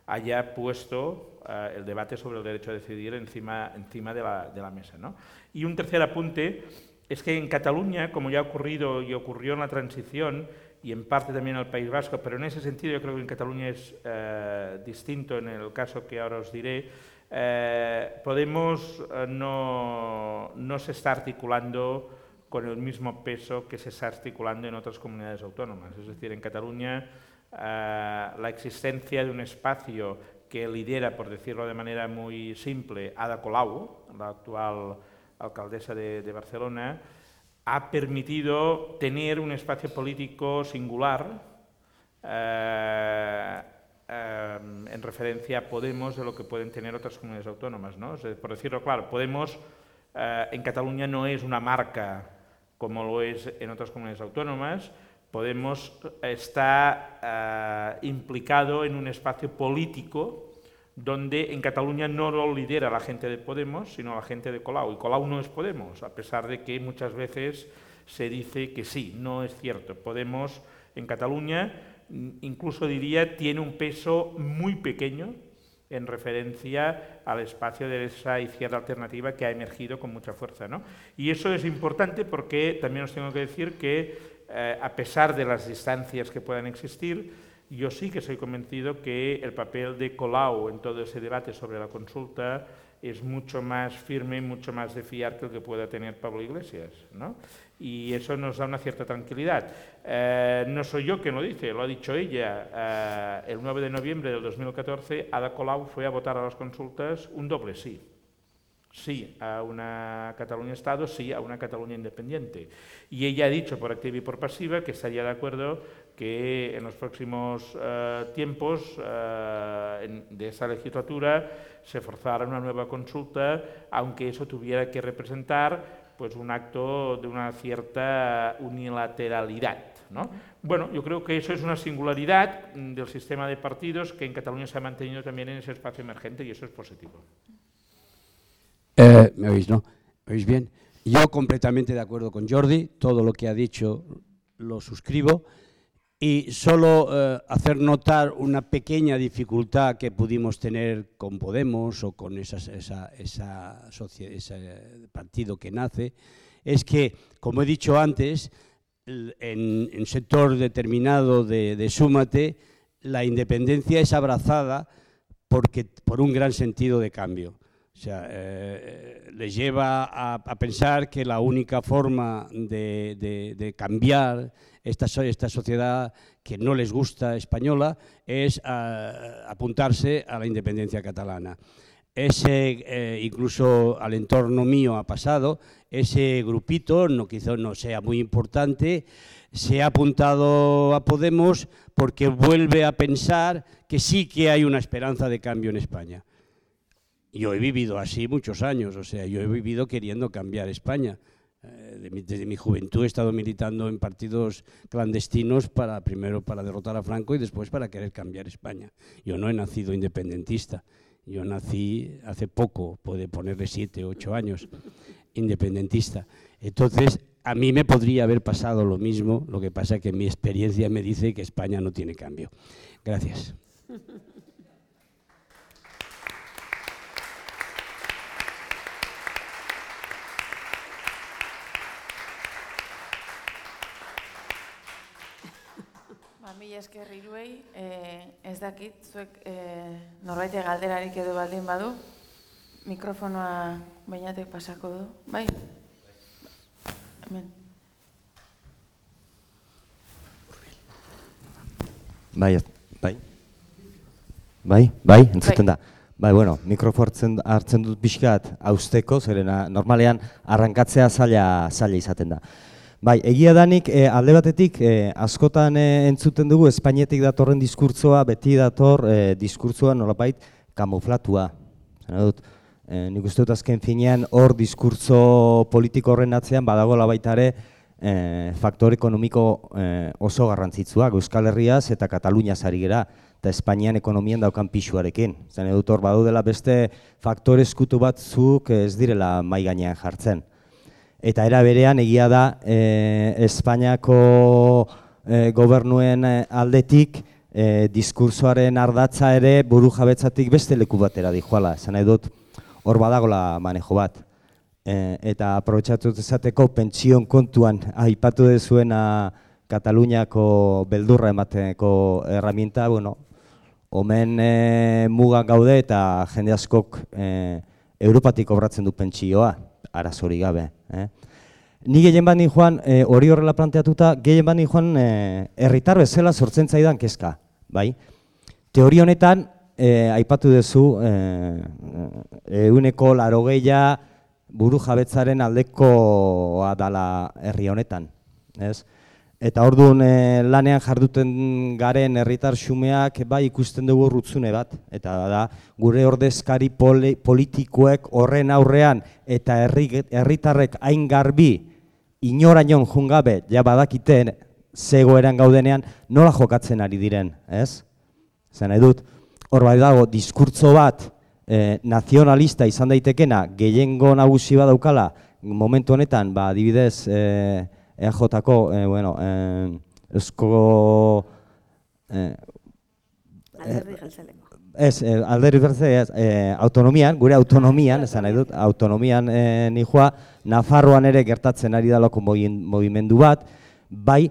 haya puesto eh, el debate sobre el derecho a decidir encima, encima de, la, de la mesa. ¿no? Y un tercer apunte es que en Cataluña, como ya ha ocurrido y ocurrió en la transición, y en parte también el País Vasco, pero en ese sentido yo creo que en Cataluña es eh, distinto en el caso que ahora os diré, eh, Podemos eh, no, no se está articulando con el mismo peso que se está articulando en otras comunidades autónomas. Es decir, en Cataluña eh, la existencia de un espacio que lidera, por decirlo de manera muy simple, Ada Colau, la actual alcaldesa de, Barcelona, ha permitido tener un espacio político singular Em, en referencia a Podemos de lo que pueden tener otras comunidades autónomas. ¿no? por decirlo claro, Podemos eh, en Cataluña no es una marca como lo es en otras comunidades autónomas, Podemos está eh, implicado en un espacio político donde en Cataluña no lo lidera la gente de Podemos, sino la gente de Colau. Y Colau no es Podemos, a pesar de que muchas veces se dice que sí, no es cierto. Podemos en Cataluña incluso diría, tiene un peso muy pequeño en referencia al espacio de esa izquierda alternativa que ha emergido con mucha fuerza. ¿no? Y eso es importante porque también os tengo que decir que, eh, a pesar de las distancias que puedan existir, Yo sí que soy convencido que el papel de Colau en todo ese debate sobre la consulta es mucho más firme mucho más de fiar que el que pueda tener Pablo Iglesias. ¿no? Y eso nos da una cierta tranquilidad. Eh, no soy yo quien lo dice, lo ha dicho ella. Eh, el 9 de noviembre del 2014, Ada Colau fue a votar a las consultas un doble sí sí a una Cataluña-Estado, sí a una Cataluña independiente. Y ella ha dicho por activa y por pasiva que estaría de acuerdo que en los próximos uh, tiempos de esa legislatura se forzara una nueva consulta, aunque eso tuviera que representar pues, un acto de una cierta unilateralidad. ¿no? Bueno, yo creo que eso es una singularidad del sistema de partidos que en Cataluña se ha mantenido también en ese espacio emergente y eso es positivo. Eh, ¿Me oís, no? ¿Me oís bien? Yo completamente de acuerdo con Jordi, todo lo que ha dicho lo suscribo y solo eh, hacer notar una pequeña dificultad que pudimos tener con Podemos o con esa, esa, ese partido que nace, es que, como he dicho antes, en un sector determinado de, de Súmate, la independencia es abrazada porque, por un gran sentido de cambio. O sea, eh, les lleva a, pensar que la única forma de, de, cambiar esta, esta, sociedad que no les gusta española es uh, apuntarse a la independencia catalana. Ese, eh, incluso al entorno mío ha pasado, ese grupito, no, quizá no sea muy importante, se ha apuntado a Podemos porque vuelve a pensar que sí que hay una esperanza de cambio en España. Yo he vivido así muchos años, o sea, yo he vivido queriendo cambiar España. Eh, desde mi juventud he estado militando en partidos clandestinos para primero para derrotar a Franco y después para querer cambiar España. Yo no he nacido independentista. Yo nací hace poco, puede ponerle siete, ocho años, independentista. Entonces, a mí me podría haber pasado lo mismo, lo que pasa es que mi experiencia me dice que España no tiene cambio. Gracias. Esker iruei, e, ez dakit, zuek e, norbait galderarik edo baldin badu, mikrofonoa bainatek pasako du, bai? Hemen. Bai, bai. Bai, bai, entzuten bai. da. Bai, bueno, mikrofortzen hartzen dut pixkat austeko, zerena normalean arrankatzea zaila, zaila izaten da. Bai, egia danik e, alde batetik e, askotan e, entzuten dugu Espainetik datorren diskurtzoa, beti dator e, diskurtzoa nolapait kamuflatua. Zena dut, e, nik uste dut azken finean hor diskurtzo politiko horren atzean badago baitare e, faktor ekonomiko e, oso garrantzitsua, Euskal Herriaz eta Katalunia zari gera, eta Espainian ekonomian daukan pixuarekin. Zena dut hor badu dela beste faktore eskutu batzuk ez direla mai gainean jartzen. Eta era berean egia da e, Espainiako e, gobernuen e, aldetik e, diskursoaren ardatza ere buru jabetzatik beste leku batera dijoala. Esan nahi dut hor badagola manejo bat. E, eta aprobetsatu ezateko pentsion kontuan aipatu dezuena Kataluniako beldurra emateko herramienta, bueno, omen e, mugan gaude eta jende askok e, Europatik obratzen du pentsioa arazori gabe. Eh? Ni gehien bat joan, eh, hori horrela planteatuta, gehien bat joan eh, herritar bezala sortzen zaidan kezka. Bai? Teori honetan, eh, aipatu duzu, eh, euneko laro gehiago buru jabetzaren aldekoa dala herri honetan. Ez? Eta orduan e, lanean jarduten garen herritar xumeak bai ikusten dugu rutzune bat. Eta da, gure ordezkari poli, politikoek horren aurrean eta herritarrek hain garbi inorainon jungabe ja badakiten zegoeran gaudenean nola jokatzen ari diren, ez? Zen edut, hor bai dago, diskurtzo bat e, nazionalista izan daitekena gehiengo nagusi badaukala momentu honetan, ba, adibidez, e, EAJ-ko, e, bueno, e, eusko... E, alderdi jeltzaleko. Ez, e, alderdi jeltzaleko, e, autonomian, gure autonomian, esan nahi dut, autonomian e, nihua, Nafarroan ere gertatzen ari dalako movimendu bat, bai,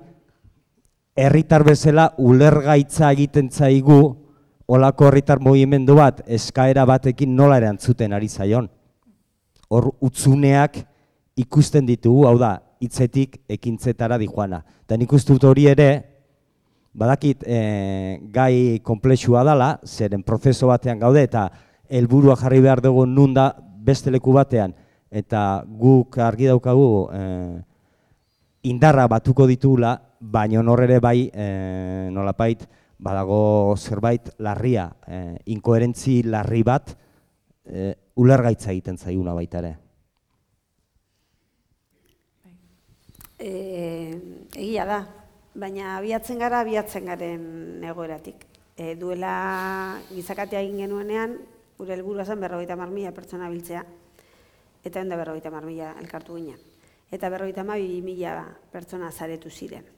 herritar bezala ulergaitza egiten zaigu olako herritar mugimendu bat eskaera batekin nola erantzuten ari zaion. Hor utzuneak ikusten ditugu, hau da, hitzetik ekintzetara dijoana. Eta nik uste dut hori ere, badakit e, gai komplexua dela, zeren prozeso batean gaude, eta helburua jarri behar dugu nun da beste leku batean, eta guk argi daukagu e, indarra batuko ditugula, baina hor ere bai e, nolapait badago zerbait larria, e, inkoherentzi larri bat e, ulergaitza egiten zaiguna baita ere. E, egia da, baina abiatzen gara, abiatzen garen egoeratik. E, duela gizakatea egin genuenean, gure helburua zen berrogeita marmila pertsona biltzea, eta enda berrogeita marmila elkartu ginen. Eta berrogeita mabi mila pertsona zaretu ziren.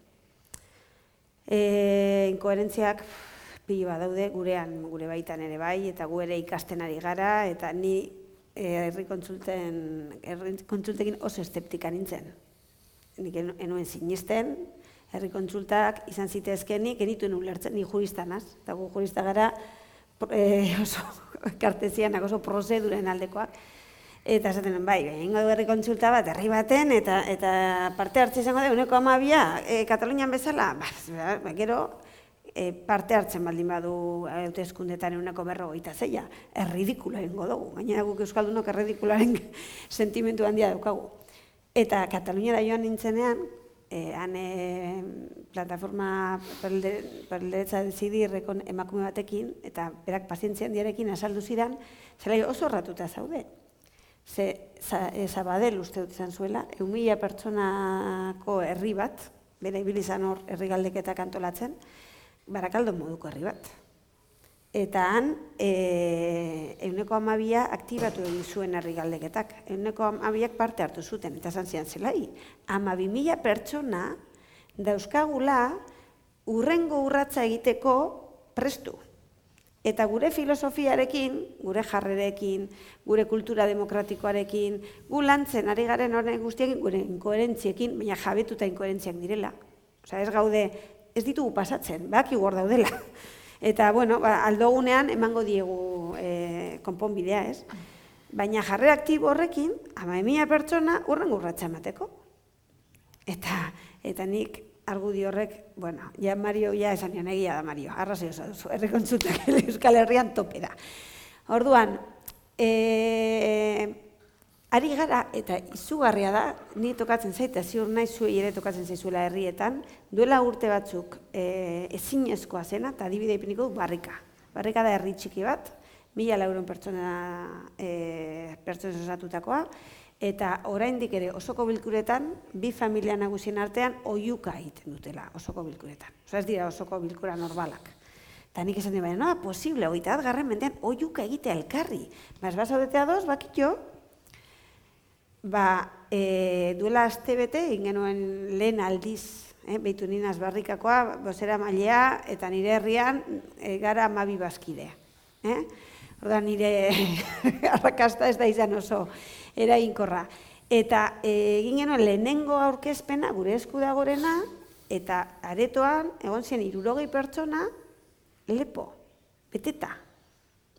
E, inkoherentziak pilo bat daude gurean, gure baitan ere bai, eta gu ere ikasten ari gara, eta ni e, herri kontsulten, herri kontsultekin oso esteptika nintzen nik enuen sinisten, herri kontsultak izan zitezkenik, genituen ulertzen, ni jurista naz, eta gu jurista gara e, oso kartezianak, oso prozeduren aldekoak. Eta esaten bai, egingo du herri kontsulta bat, herri baten, eta, eta parte hartze izango da, uneko amabia, e, Katalunian bezala, ba, ba, gero, e, parte hartzen baldin badu haute eskundetan uneko berrogeita zeia, erridikula egingo dugu, gainera guk Euskaldunok erridikularen sentimentu handia daukagu. Eta Katalunia da joan nintzenean, e, han e, plataforma perletza decidirrekon emakume batekin, eta berak pazientzia handiarekin asaldu zidan, zela oso ratuta zaude. Ze, za, e, zabadel uste dut izan zuela, eumila pertsonako herri bat, bere ibilizan hor herri galdeketak antolatzen, barakaldo moduko herri bat. Eta han, e, euneko amabia aktibatu egin zuen herri galdeketak. Euneko amabiak parte hartu zuten, eta zan zian zelai. Amabi mila pertsona dauzkagula urrengo urratza egiteko prestu. Eta gure filosofiarekin, gure jarrerekin, gure kultura demokratikoarekin, gu lantzen ari garen horren guztiekin, gure inkoherentziekin, baina jabetuta inkoherentziak direla. Osa ez gaude, ez ditugu pasatzen, baki gor daudela. Eta, bueno, ba, aldogunean emango diegu e, konponbidea, ez? Baina jarre aktibo horrekin, ama emia pertsona urren urratxa emateko. Eta, eta nik argudi horrek, bueno, ja Mario, ja esan egia da Mario, arrazio oso duzu, errekontzutak Euskal Herrian topera. Orduan, e, Ari gara, eta izugarria da, ni tokatzen zaita, ziur nahi zuei ere tokatzen zaizuela herrietan, duela urte batzuk e, ezinezkoa zena, eta adibide ipiniko barrika. Barrika da herri txiki bat, mila lauron pertsona, e, pertsona osatutakoa, eta oraindik ere osoko bilkuretan, bi familia nagusien artean, oiuka egiten dutela osoko bilkuretan. Osa ez dira osoko bilkura normalak. Eta nik esan dira, no, posible, oita garren mentean, oiuka egitea elkarri. Baz, basaudetea doz, bakitxo, Ba, e, duela aste bete, ingenuen lehen aldiz, eh, behitu ninaz barrikakoa, bozera mailea, eta nire herrian e, gara amabi bazkidea. Eh? Orda nire arrakasta ez da izan oso erainkorra. Eta e, egin genuen lehenengo aurkezpena, gure esku gorena, eta aretoan, egon zen irurogei pertsona, lepo, beteta.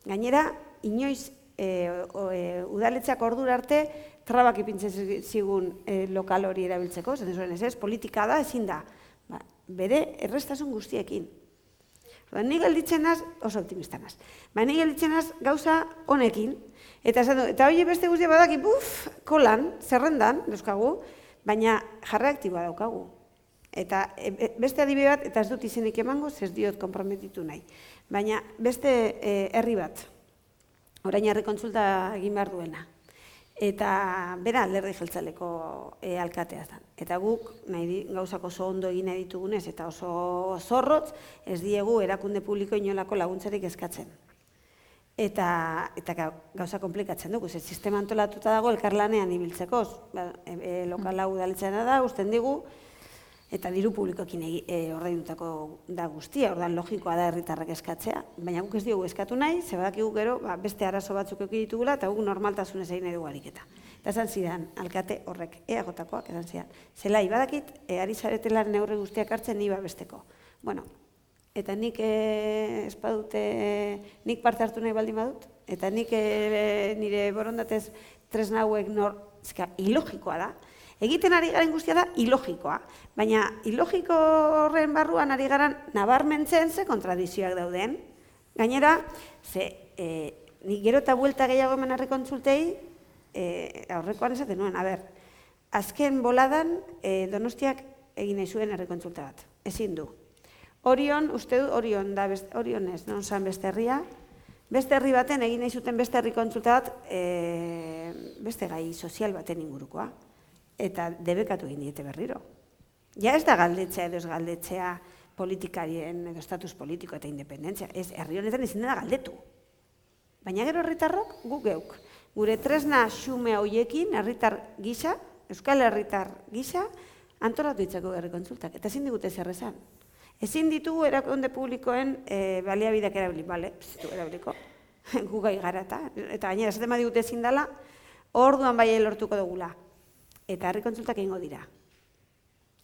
Gainera, inoiz e, e, udaletzeak ordura arte, trabak ipintzen zigun e, lokal hori erabiltzeko, zen zuen ez ez, politika da, ezin da. Ba, bere errestasun guztiekin. Ba, ni gelditzen az, oso optimista naz. Ba, ni gelditzen az gauza honekin, eta esan eta hori beste guztia badaki, buf, kolan, zerrendan, dauzkagu, baina jarra aktiboa daukagu. Eta e, e, beste adibide bat, eta ez dut izenik emango, ez diot komprometitu nahi. Baina beste e, herri bat, orain herri kontsulta egin behar duena eta bera alderdi jeltzaleko e, alkatea zen. Eta guk nahi di, gauzako oso ondo egin ditugunez eta oso zorrotz ez diegu erakunde publiko inolako laguntzarik eskatzen. Eta, eta gauza komplikatzen dugu, ze sistema antolatuta dago elkarlanean ibiltzeko, ba, e, e, lokal hau da, usten digu, eta diru publikoekin e, ordaindutako da guztia, ordan logikoa da herritarrak eskatzea, baina guk ez diogu eskatu nahi, ze badakigu gero ba, beste arazo batzuk eduki ditugula eta guk normaltasunez egin nahi dugu ariketa. Eta esan zidan, alkate horrek, eagotakoak esan zidan, zelai badakit, e, ari zaretela neurri guztiak hartzen ni babesteko. Bueno, eta nik e, ez badute, nik parte hartu nahi baldin badut, eta nik e, nire borondatez tresna hauek nor, ezka, ilogikoa da, Egiten ari garen guztia da ilogikoa, baina ilogiko horren barruan ari garan nabarmentzen ze kontradizioak dauden. Gainera, ze e, ni gero eta buelta gehiago eman harri kontsultei, e, aurrekoan esaten nuen, a ber, azken boladan e, donostiak egin nahi zuen herri kontsulta bat, ezin du. Orion, uste du, Orion da, best, Orion ez, non zan beste herria, beste herri baten egin nahi zuten beste herri kontsulta bat, e, beste gai sozial baten ingurukoa eta debekatu egin diete berriro. Ja ez da galdetzea edo ez galdetzea politikarien edo status politiko eta independentzia. Ez, herri honetan izin da galdetu. Baina gero herritarrok guk geuk. Gure tresna xume hoiekin herritar gisa, euskal herritar gisa, antolatu ditzako herri kontsultak. Eta ezin digute zer esan. Ezin ditugu erakunde publikoen e, baliabideak erabili, bale, ez erabiliko. Gu gai gara eta, eta gainera, esaten digute ezin dela, orduan bai lortuko dugula eta herri kontsultak egingo dira.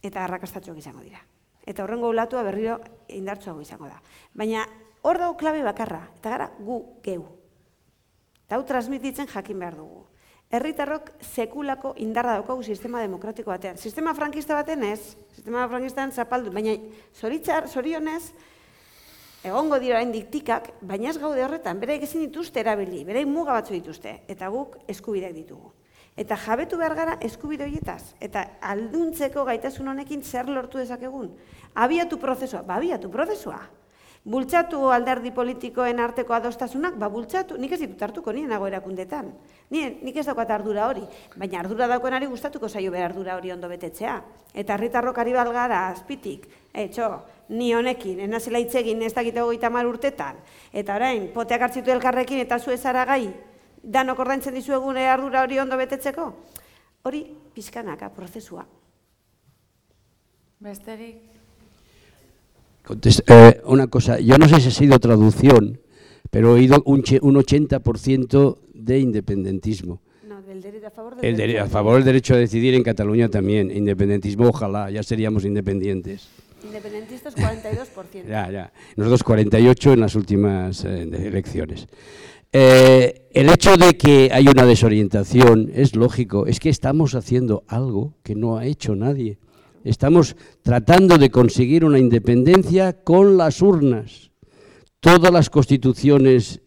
Eta arrakastatxoak izango dira. Eta horrengo ulatua berriro indartsuago izango da. Baina hor dago klabe bakarra, eta gara gu geu. Eta hau transmititzen jakin behar dugu. Herritarrok sekulako indarra daukagu sistema demokratiko batean. Sistema frankista baten ez, sistema frankistan zapaldu, baina zoritzar, zorionez, egongo dira hain diktikak, baina ez gaude horretan, bereik ezin dituzte erabili, bereik muga batzu dituzte, eta guk eskubideak ditugu. Eta jabetu behar gara eskubide horietaz. Eta alduntzeko gaitasun honekin zer lortu dezakegun. Abiatu prozesua, ba abiatu prozesua. Bultzatu alderdi politikoen arteko adostasunak, ba bultzatu, nik ez ditut hartuko nien nago erakundetan. Nien, nik ez daukat ardura hori, baina ardura daukonari gustatuko zaio behar ardura hori ondo betetzea. Eta herritarrok ari balgara azpitik, etxo, ni honekin, enazela hitzegin ez dakite hogeita urtetan, eta orain, poteak hartzitu elkarrekin eta zu ezara gai, danok ordaintzen dizuegun ardura hori ondo betetzeko. Hori pizkanaka prozesua. Besterik, Contest- eh, una cosa, yo no sé si ha sido traducción, pero he oído un, che- un 80% de independentismo. No, del derecho a favor del El dere- derecho a favor del derecho a decidir en Cataluña también. Independentismo, ojalá, ya seríamos independientes. Independentistas 42%. Ya, ya. Nosotros 48 en las últimas eh, elecciones. Eh, el hecho de que hay una desorientación es lógico, es que estamos haciendo algo que no ha hecho nadie. Estamos tratando de conseguir una independencia con las urnas. Todas las constituciones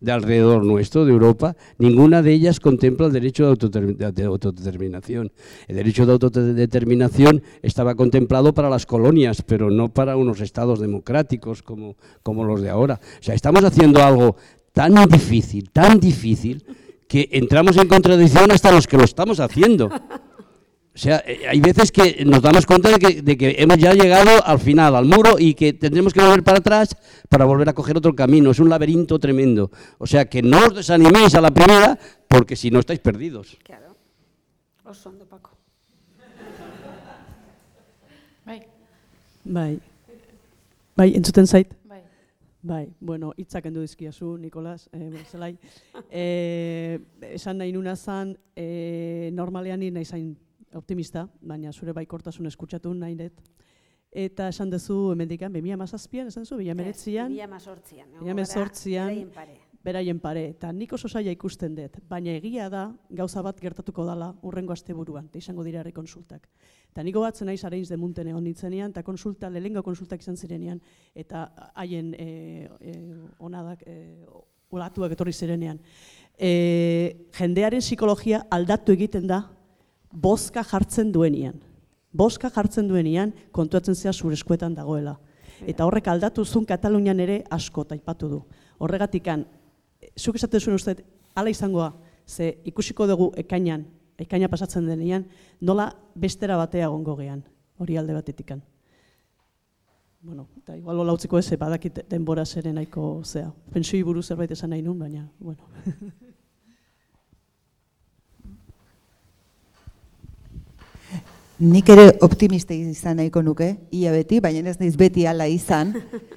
de alrededor nuestro, de Europa, ninguna de ellas contempla el derecho de, autodeterminación. El derecho de autodeterminación estaba contemplado para las colonias, pero no para unos estados democráticos como los de ahora. O sea, estamos haciendo algo tan difícil, tan difícil, que entramos en contradicción hasta los que lo estamos haciendo. O sea, eh, hay veces que nos damos cuenta de que, de que hemos ya llegado al final, al muro, y que tendremos que volver para atrás para volver a coger otro camino. Es un laberinto tremendo. O sea, que no os desaniméis a la primera, porque si no estáis perdidos. Claro. Oso ondo, Paco. bai, Bai. Bai, entzuten zait? Bai. Bueno, hitzak endu dizkiazu, Nikolas, eh, zelai. Eh, esan nahi nuna zan, eh, normalean ni nahi zain optimista, baina zure baikortasun eskutsatu nahi dut. Eta esan duzu, emendikan, 2017an, esan duzu, 2019an, 2018an. egongo 2018an, gara beraien pare. eta nik oso saia ikusten dut, baina egia da gauza bat gertatuko dala urrengo asteburuan, eta izango dira herri konsultak. Eta niko batzen naiz areiz de munten egon nintzenean, eta konsulta, lehengo konsultak izan zirenean, eta haien e, e, onadak, e, olatuak etorri zirenean. E, jendearen psikologia aldatu egiten da, bozka jartzen duenian. Bozka jartzen duenian, kontuatzen zea zure eskuetan dagoela. Eta horrek aldatu zuen Katalunian ere asko taipatu du. Horregatikan, zuk esaten zuen uste, ala izangoa, ze ikusiko dugu ekainan, ekaina pasatzen denean, nola bestera batea gongo gean, hori alde batetikan. Bueno, eta igual hola utziko ez, badakit denbora zeren nahiko zea. Pensioi buruz zerbait esan nahi nun, baina, bueno. Nik ere optimiste izan nahiko nuke, ia beti, baina ez naiz beti hala izan.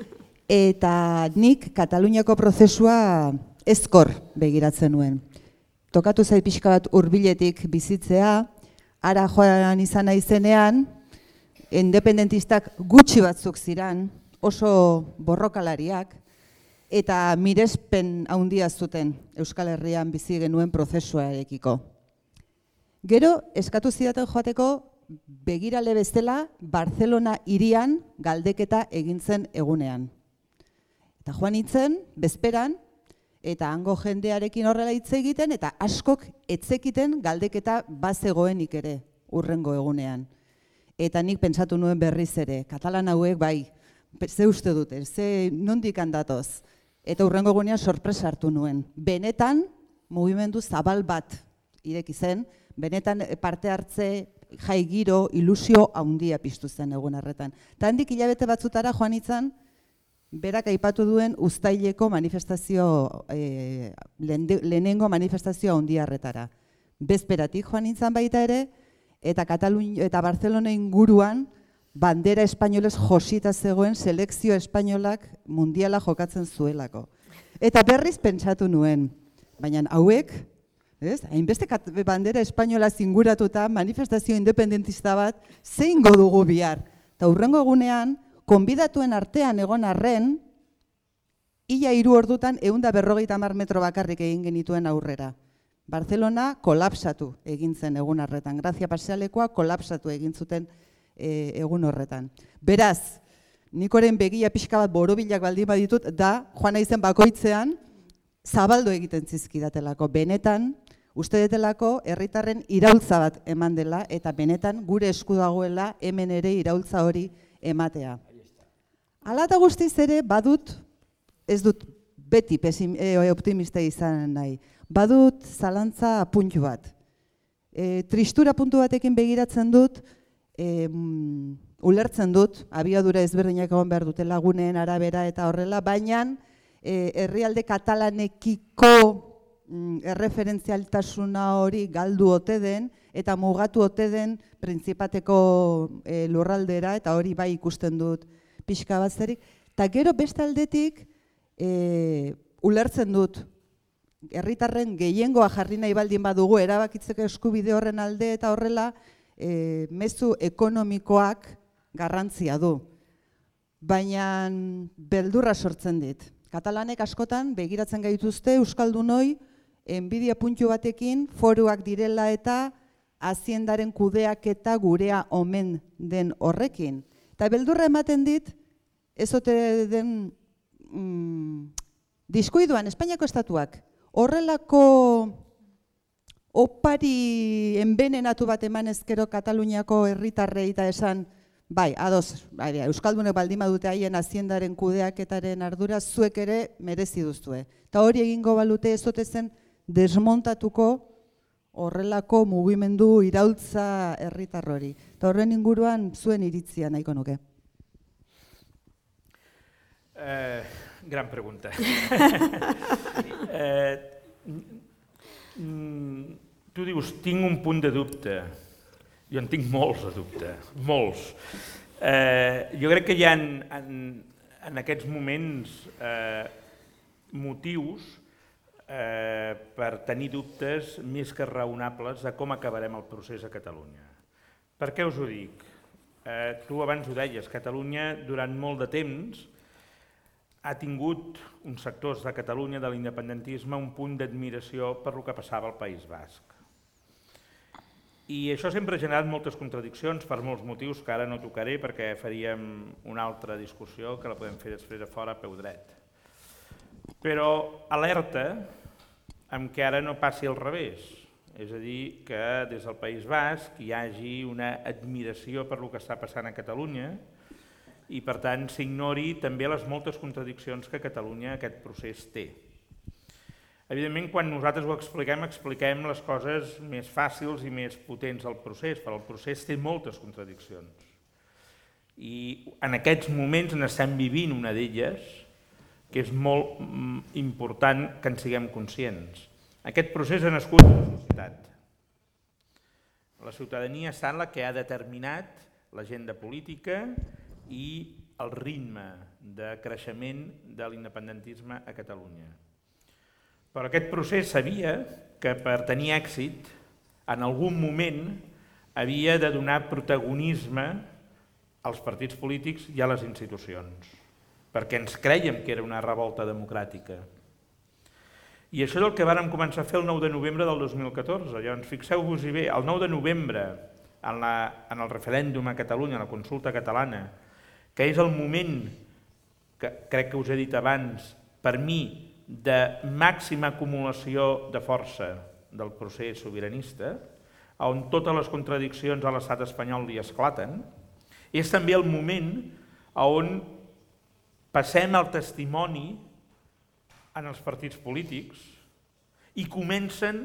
Eta nik Kataluniako prozesua ezkor begiratzen nuen. Tokatu zait pixka bat hurbiletik bizitzea, ara joan izan naizenean, independentistak gutxi batzuk ziran, oso borrokalariak, eta mirespen handia zuten Euskal Herrian bizi genuen prozesuarekiko. Gero, eskatu zidaten joateko begirale bezala Barcelona irian galdeketa egintzen egunean. Eta joan itzen, bezperan, eta hango jendearekin horrela hitz egiten, eta askok etzekiten galdeketa bazegoenik ere urrengo egunean. Eta nik pentsatu nuen berriz ere, katalan hauek bai, ze uste dute, ze nondik handatoz. Eta urrengo egunean sorpresa hartu nuen. Benetan, mugimendu zabal bat ireki zen, benetan parte hartze jai giro, ilusio handia piztu zen egun harretan. Ta handik hilabete batzutara joan itzan, berak aipatu duen uztaileko manifestazio, e, lehenengo manifestazio handiarretara. Bezperatik joan itzan baita ere, eta Katalun, eta Barcelona inguruan, bandera espainolez josita zegoen selekzio espainolak mundiala jokatzen zuelako. Eta berriz pentsatu nuen, baina hauek, Ez? Hainbeste bandera espainola zinguratuta manifestazio independentista bat zein dugu bihar. Ta hurrengo egunean, konbidatuen artean egon arren, ia hiru ordutan eunda berrogeita mar metro bakarrik egin genituen aurrera. Barcelona kolapsatu egin zen egun harretan. Grazia pasealekoa kolapsatu egin zuten e, egun horretan. Beraz, nikoren begia pixka bat borobilak baldin baditut, da, joan izen bakoitzean, zabaldo egiten zizkidatelako. Benetan, Uste detelako herritarren iraultza bat eman dela eta benetan gure esku dagoela hemen ere iraultza hori ematea. Hala eta guztiz ere badut, ez dut beti pesim, e, optimista izan nahi, badut zalantza puntu bat. E, tristura puntu batekin begiratzen dut, e, ulertzen dut, abiadura ezberdinak egon behar dute laguneen arabera eta horrela, baina e, herrialde katalanekiko Mm, erreferentzialtasuna hori galdu ote den eta mugatu ote den printzipateko e, lurraldera eta hori bai ikusten dut pixka bat zerik. Ta gero beste aldetik e, ulertzen dut herritarren gehiengoa jarri nahi baldin badugu erabakitzeko eskubide horren alde eta horrela e, mezu ekonomikoak garrantzia du. Baina beldurra sortzen dit. Katalanek askotan begiratzen gaituzte Euskaldunoi enbidia puntu batekin foruak direla eta aziendaren kudeak eta gurea omen den horrekin. Eta beldurra ematen dit, ez ote den mm, diskuiduan, Espainiako estatuak, horrelako opari enbenenatu bat eman ezkero Kataluniako herritarrei eta esan, bai, ados, bai, Euskaldunek baldima dute haien aziendaren kudeaketaren ardura, zuek ere merezi duztue. Eta hori egingo balute ez ote zen, desmontatuko horrelako mugimendu iraultza herritarrori. Eta horren inguruan zuen iritzia nahiko nuke. Eh, gran pregunta. eh, tu dius, tinc un punt de dubte. Jo en tinc molts de dubte, molts. Eh, jo crec que hi ha en, en, en aquests moments eh, motius eh, per tenir dubtes més que raonables de com acabarem el procés a Catalunya. Per què us ho dic? Eh, tu abans ho deies, Catalunya durant molt de temps ha tingut uns sectors de Catalunya, de l'independentisme, un punt d'admiració per el que passava al País Basc. I això sempre ha generat moltes contradiccions per molts motius que ara no tocaré perquè faríem una altra discussió que la podem fer després a fora a peu dret. Però alerta amb què ara no passi al revés, és a dir, que des del País Basc hi hagi una admiració per el que està passant a Catalunya i per tant s'ignori també les moltes contradiccions que Catalunya aquest procés té. Evidentment, quan nosaltres ho expliquem, expliquem les coses més fàcils i més potents del procés, però el procés té moltes contradiccions. I en aquests moments n'estem vivint una d'elles, que és molt mm, important que en siguem conscients. Aquest procés ha nascut a la societat. La ciutadania ha estat la que ha determinat l'agenda política i el ritme de creixement de l'independentisme a Catalunya. Però aquest procés sabia que per tenir èxit, en algun moment havia de donar protagonisme als partits polítics i a les institucions, perquè ens creiem que era una revolta democràtica. I això és el que vàrem començar a fer el 9 de novembre del 2014. Llavors, fixeu-vos-hi bé, el 9 de novembre, en, la, en el referèndum a Catalunya, la consulta catalana, que és el moment, que crec que us he dit abans, per mi, de màxima acumulació de força del procés sobiranista, on totes les contradiccions a l'estat espanyol li esclaten, és també el moment on passem el testimoni en els partits polítics i comencen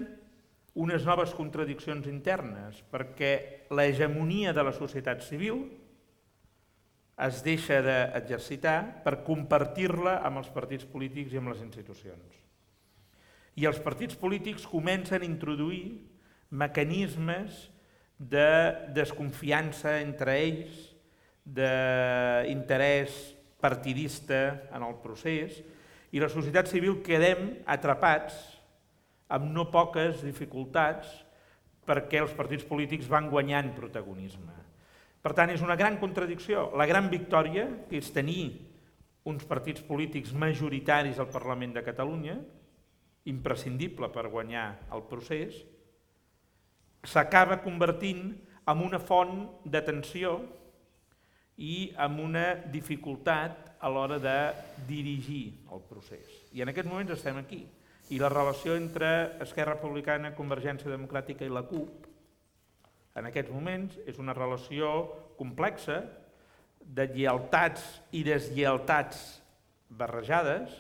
unes noves contradiccions internes, perquè l'hegemonia de la societat civil es deixa d'exercitar per compartir-la amb els partits polítics i amb les institucions. I els partits polítics comencen a introduir mecanismes de desconfiança entre ells, d'interès partidista en el procés, i la societat civil quedem atrapats amb no poques dificultats perquè els partits polítics van guanyant protagonisme. Per tant, és una gran contradicció. La gran victòria, que és tenir uns partits polítics majoritaris al Parlament de Catalunya, imprescindible per guanyar el procés, s'acaba convertint en una font de tensió i amb una dificultat a l'hora de dirigir el procés. I en aquests moments estem aquí. I la relació entre Esquerra Republicana, Convergència Democràtica i la CUP en aquests moments és una relació complexa de lleialtats i deslleialtats barrejades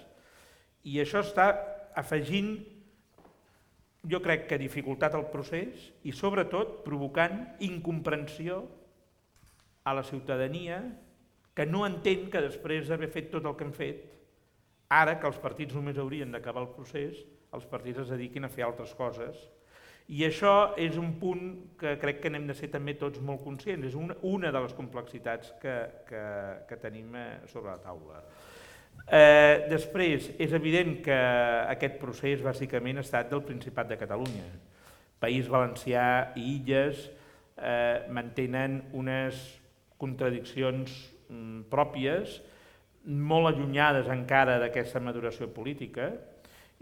i això està afegint, jo crec que dificultat al procés i sobretot provocant incomprensió a la ciutadania que no entén que després d'haver fet tot el que han fet, ara que els partits només haurien d'acabar el procés, els partits es dediquin a fer altres coses. I això és un punt que crec que n'hem de ser també tots molt conscients, és una, una de les complexitats que, que, que tenim eh, sobre la taula. Eh, després, és evident que aquest procés bàsicament ha estat del Principat de Catalunya. País Valencià i Illes eh, mantenen unes contradiccions pròpies, molt allunyades encara d'aquesta maduració política,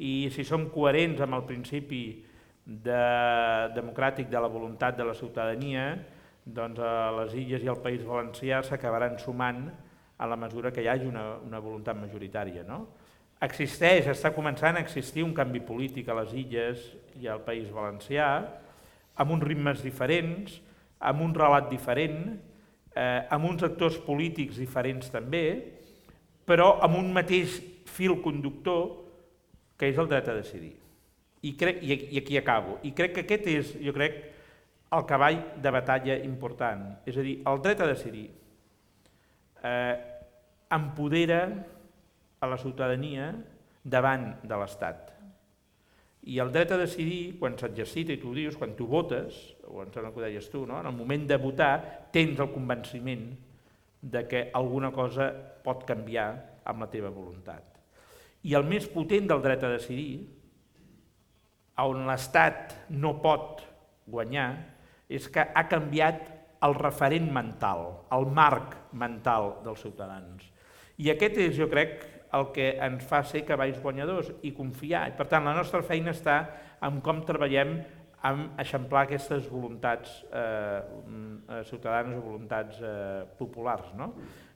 i si som coherents amb el principi de, democràtic de la voluntat de la ciutadania, doncs a les illes i al País Valencià s'acabaran sumant a la mesura que hi hagi una, una voluntat majoritària. No? Existeix, està començant a existir un canvi polític a les illes i al País Valencià, amb uns ritmes diferents, amb un relat diferent, eh, amb uns actors polítics diferents també, però amb un mateix fil conductor que és el dret a decidir. I, crec, i aquí acabo. I crec que aquest és, jo crec, el cavall de batalla important. És a dir, el dret a decidir eh, empodera a la ciutadania davant de l'Estat. I el dret a decidir, quan s'exercita, i tu ho dius, quan tu votes, o em sembla que ho deies tu, no? en el moment de votar tens el convenciment de que alguna cosa pot canviar amb la teva voluntat. I el més potent del dret a decidir, on l'Estat no pot guanyar, és que ha canviat el referent mental, el marc mental dels ciutadans. I aquest és, jo crec, el que ens fa ser cavalls guanyadors i confiar. I, per tant, la nostra feina està en com treballem amb eixamplar aquestes voluntats eh, mm, ciutadanes o voluntats eh, populars. No?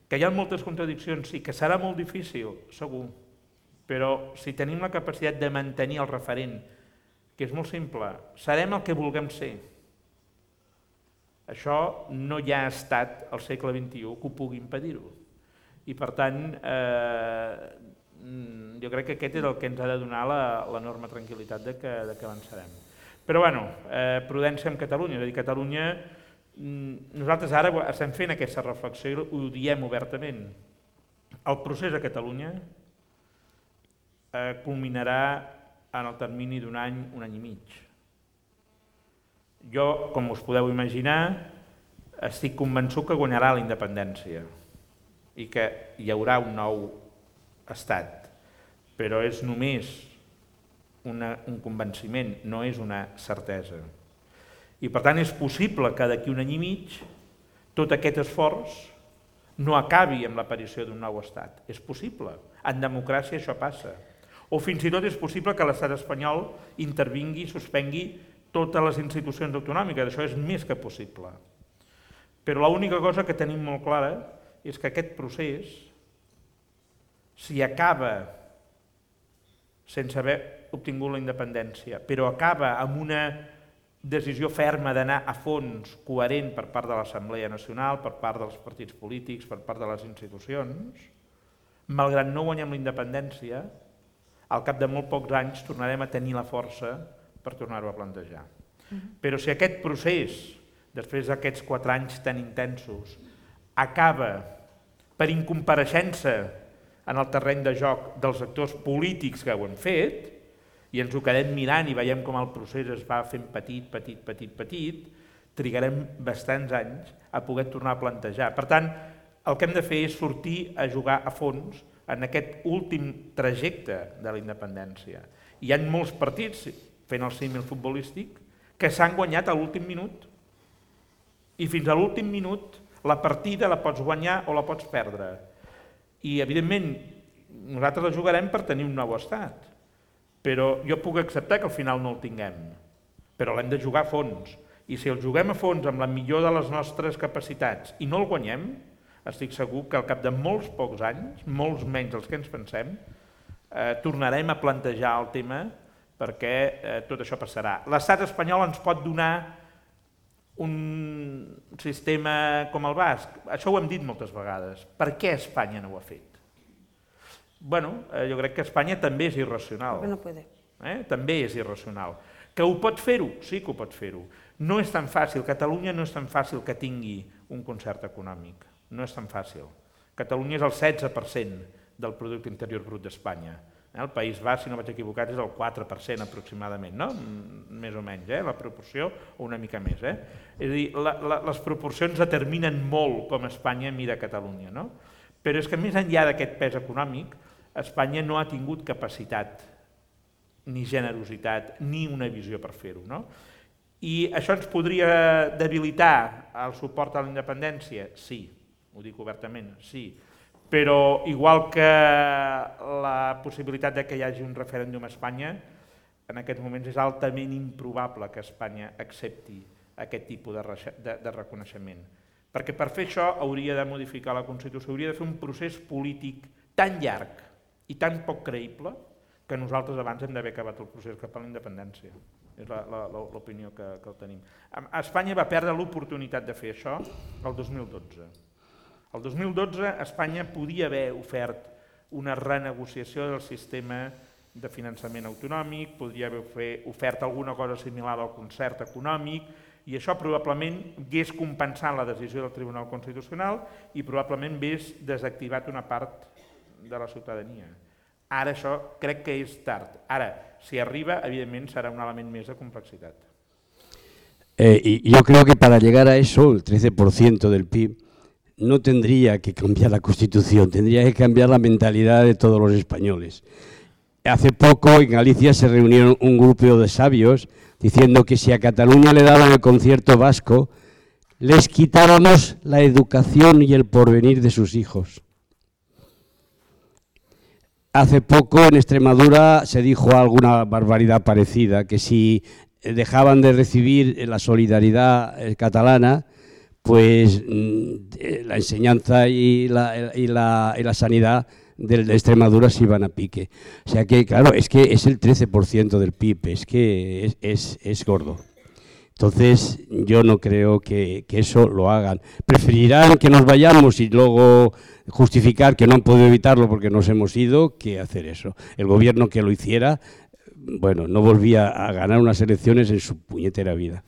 Que hi ha moltes contradiccions, sí, que serà molt difícil, segur, però si tenim la capacitat de mantenir el referent, que és molt simple, serem el que vulguem ser. Això no hi ha estat al segle XXI que ho pugui impedir-ho i per tant eh, mm, jo crec que aquest és el que ens ha de donar l'enorme tranquil·litat de que, de que avançarem. Però bueno, eh, prudència amb Catalunya, és a dir, Catalunya, mm, nosaltres ara estem fent aquesta reflexió i ho diem obertament. El procés a Catalunya eh, culminarà en el termini d'un any, un any i mig. Jo, com us podeu imaginar, estic convençut que guanyarà la independència i que hi haurà un nou estat, però és només una, un convenciment, no és una certesa. I per tant és possible que d'aquí un any i mig tot aquest esforç no acabi amb l'aparició d'un nou estat. És possible. En democràcia això passa. O fins i tot és possible que l'estat espanyol intervingui, suspengui totes les institucions autonòmiques. Això és més que possible. Però l'única cosa que tenim molt clara és que aquest procés, si acaba sense haver obtingut la independència, però acaba amb una decisió ferma d'anar a fons coherent per part de l'Assemblea Nacional, per part dels partits polítics, per part de les institucions, malgrat no guanyem la independència, al cap de molt pocs anys tornarem a tenir la força per tornar-ho a plantejar. Però si aquest procés, després d'aquests quatre anys tan intensos, acaba per incompareixença en el terreny de joc dels actors polítics que ho han fet, i ens ho quedem mirant i veiem com el procés es va fent petit, petit, petit, petit, trigarem bastants anys a poder tornar a plantejar. Per tant, el que hem de fer és sortir a jugar a fons en aquest últim trajecte de la independència. Hi ha molts partits, fent el símil futbolístic, que s'han guanyat a l'últim minut. I fins a l'últim minut la partida la pots guanyar o la pots perdre. I, evidentment, nosaltres la jugarem per tenir un nou estat. Però jo puc acceptar que al final no el tinguem. Però l'hem de jugar a fons. I si el juguem a fons amb la millor de les nostres capacitats i no el guanyem, estic segur que al cap de molts pocs anys, molts menys dels que ens pensem, eh, tornarem a plantejar el tema perquè eh, tot això passarà. L'estat espanyol ens pot donar un sistema com el basc. Això ho hem dit moltes vegades. Per què Espanya no ho ha fet? bueno, eh, jo crec que Espanya també és irracional. No puede. Eh? També és irracional. Que ho pot fer-ho? Sí que ho pot fer-ho. No és tan fàcil, Catalunya no és tan fàcil que tingui un concert econòmic. No és tan fàcil. Catalunya és el 16% del producte interior brut d'Espanya. Eh? El País Basc, si no vaig equivocat, és el 4% aproximadament, no? Més o menys, eh? la proporció, o una mica més. Eh? És a dir, la, la, les proporcions determinen molt com Espanya mira Catalunya. No? Però és que més enllà d'aquest pes econòmic, Espanya no ha tingut capacitat ni generositat ni una visió per fer-ho. No? I això ens podria debilitar el suport a la independència? Sí, ho dic obertament, sí. Però igual que la possibilitat de que hi hagi un referèndum a Espanya, en aquests moments és altament improbable que Espanya accepti aquest tipus de, de, de reconeixement. Perquè per fer això hauria de modificar la Constitució, hauria de fer un procés polític tan llarg, i tan poc creïble que nosaltres abans hem d'haver acabat el procés cap a la independència. És l'opinió que, que el tenim. Espanya va perdre l'oportunitat de fer això el 2012. El 2012 Espanya podia haver ofert una renegociació del sistema de finançament autonòmic, podria haver fer, ofert alguna cosa similar al concert econòmic, i això probablement hagués compensat la decisió del Tribunal Constitucional i probablement hagués desactivat una part de la ciutadania. Ara això crec que és tard. Ara, si arriba, evidentment serà un element més de complexitat. Eh, y yo creo que para llegar a eso, el 13% del PIB, no tendría que cambiar la Constitución, tendría que cambiar la mentalidad de todos los españoles. Hace poco en Galicia se reunieron un grupo de sabios diciendo que si a Cataluña le daban el concierto vasco, les quitáramos la educación y el porvenir de sus hijos. Hace poco en Extremadura se dijo alguna barbaridad parecida, que si dejaban de recibir la solidaridad eh, catalana, pues mm, la enseñanza y la, y la, y la sanidad de, Extremadura se iban a pique. O sea que, claro, es que es el 13% del PIB, es que es gordo. Entonces, yo no creo que, que, eso lo hagan. Preferirán que nos vayamos y luego justificar que no han podido evitarlo porque nos hemos ido que hacer eso. El gobierno que lo hiciera, bueno, no volvía a ganar unas elecciones en su puñetera vida.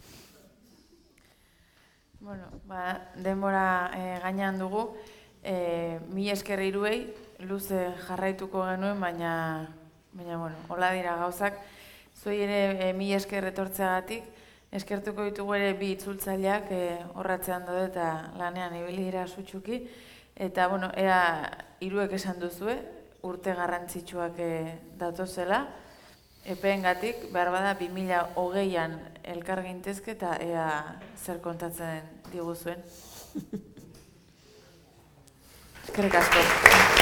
Denbora eh, gainean dugu, eh, mi esker iruei, luze jarraituko genuen, baina, baina bueno, hola dira gauzak, zuei ere eh, mi esker etortzeagatik, Eskertuko ditugu ere bi itzultzaileak e, horratzean daude eta lanean ibili dira sutsuki. Eta, bueno, ea hiruek esan duzue, urte garrantzitsuak e, datozela. Epeengatik behar bada 2008an elkar gintezke eta ea zer kontatzen diguzuen. Eskerrik asko.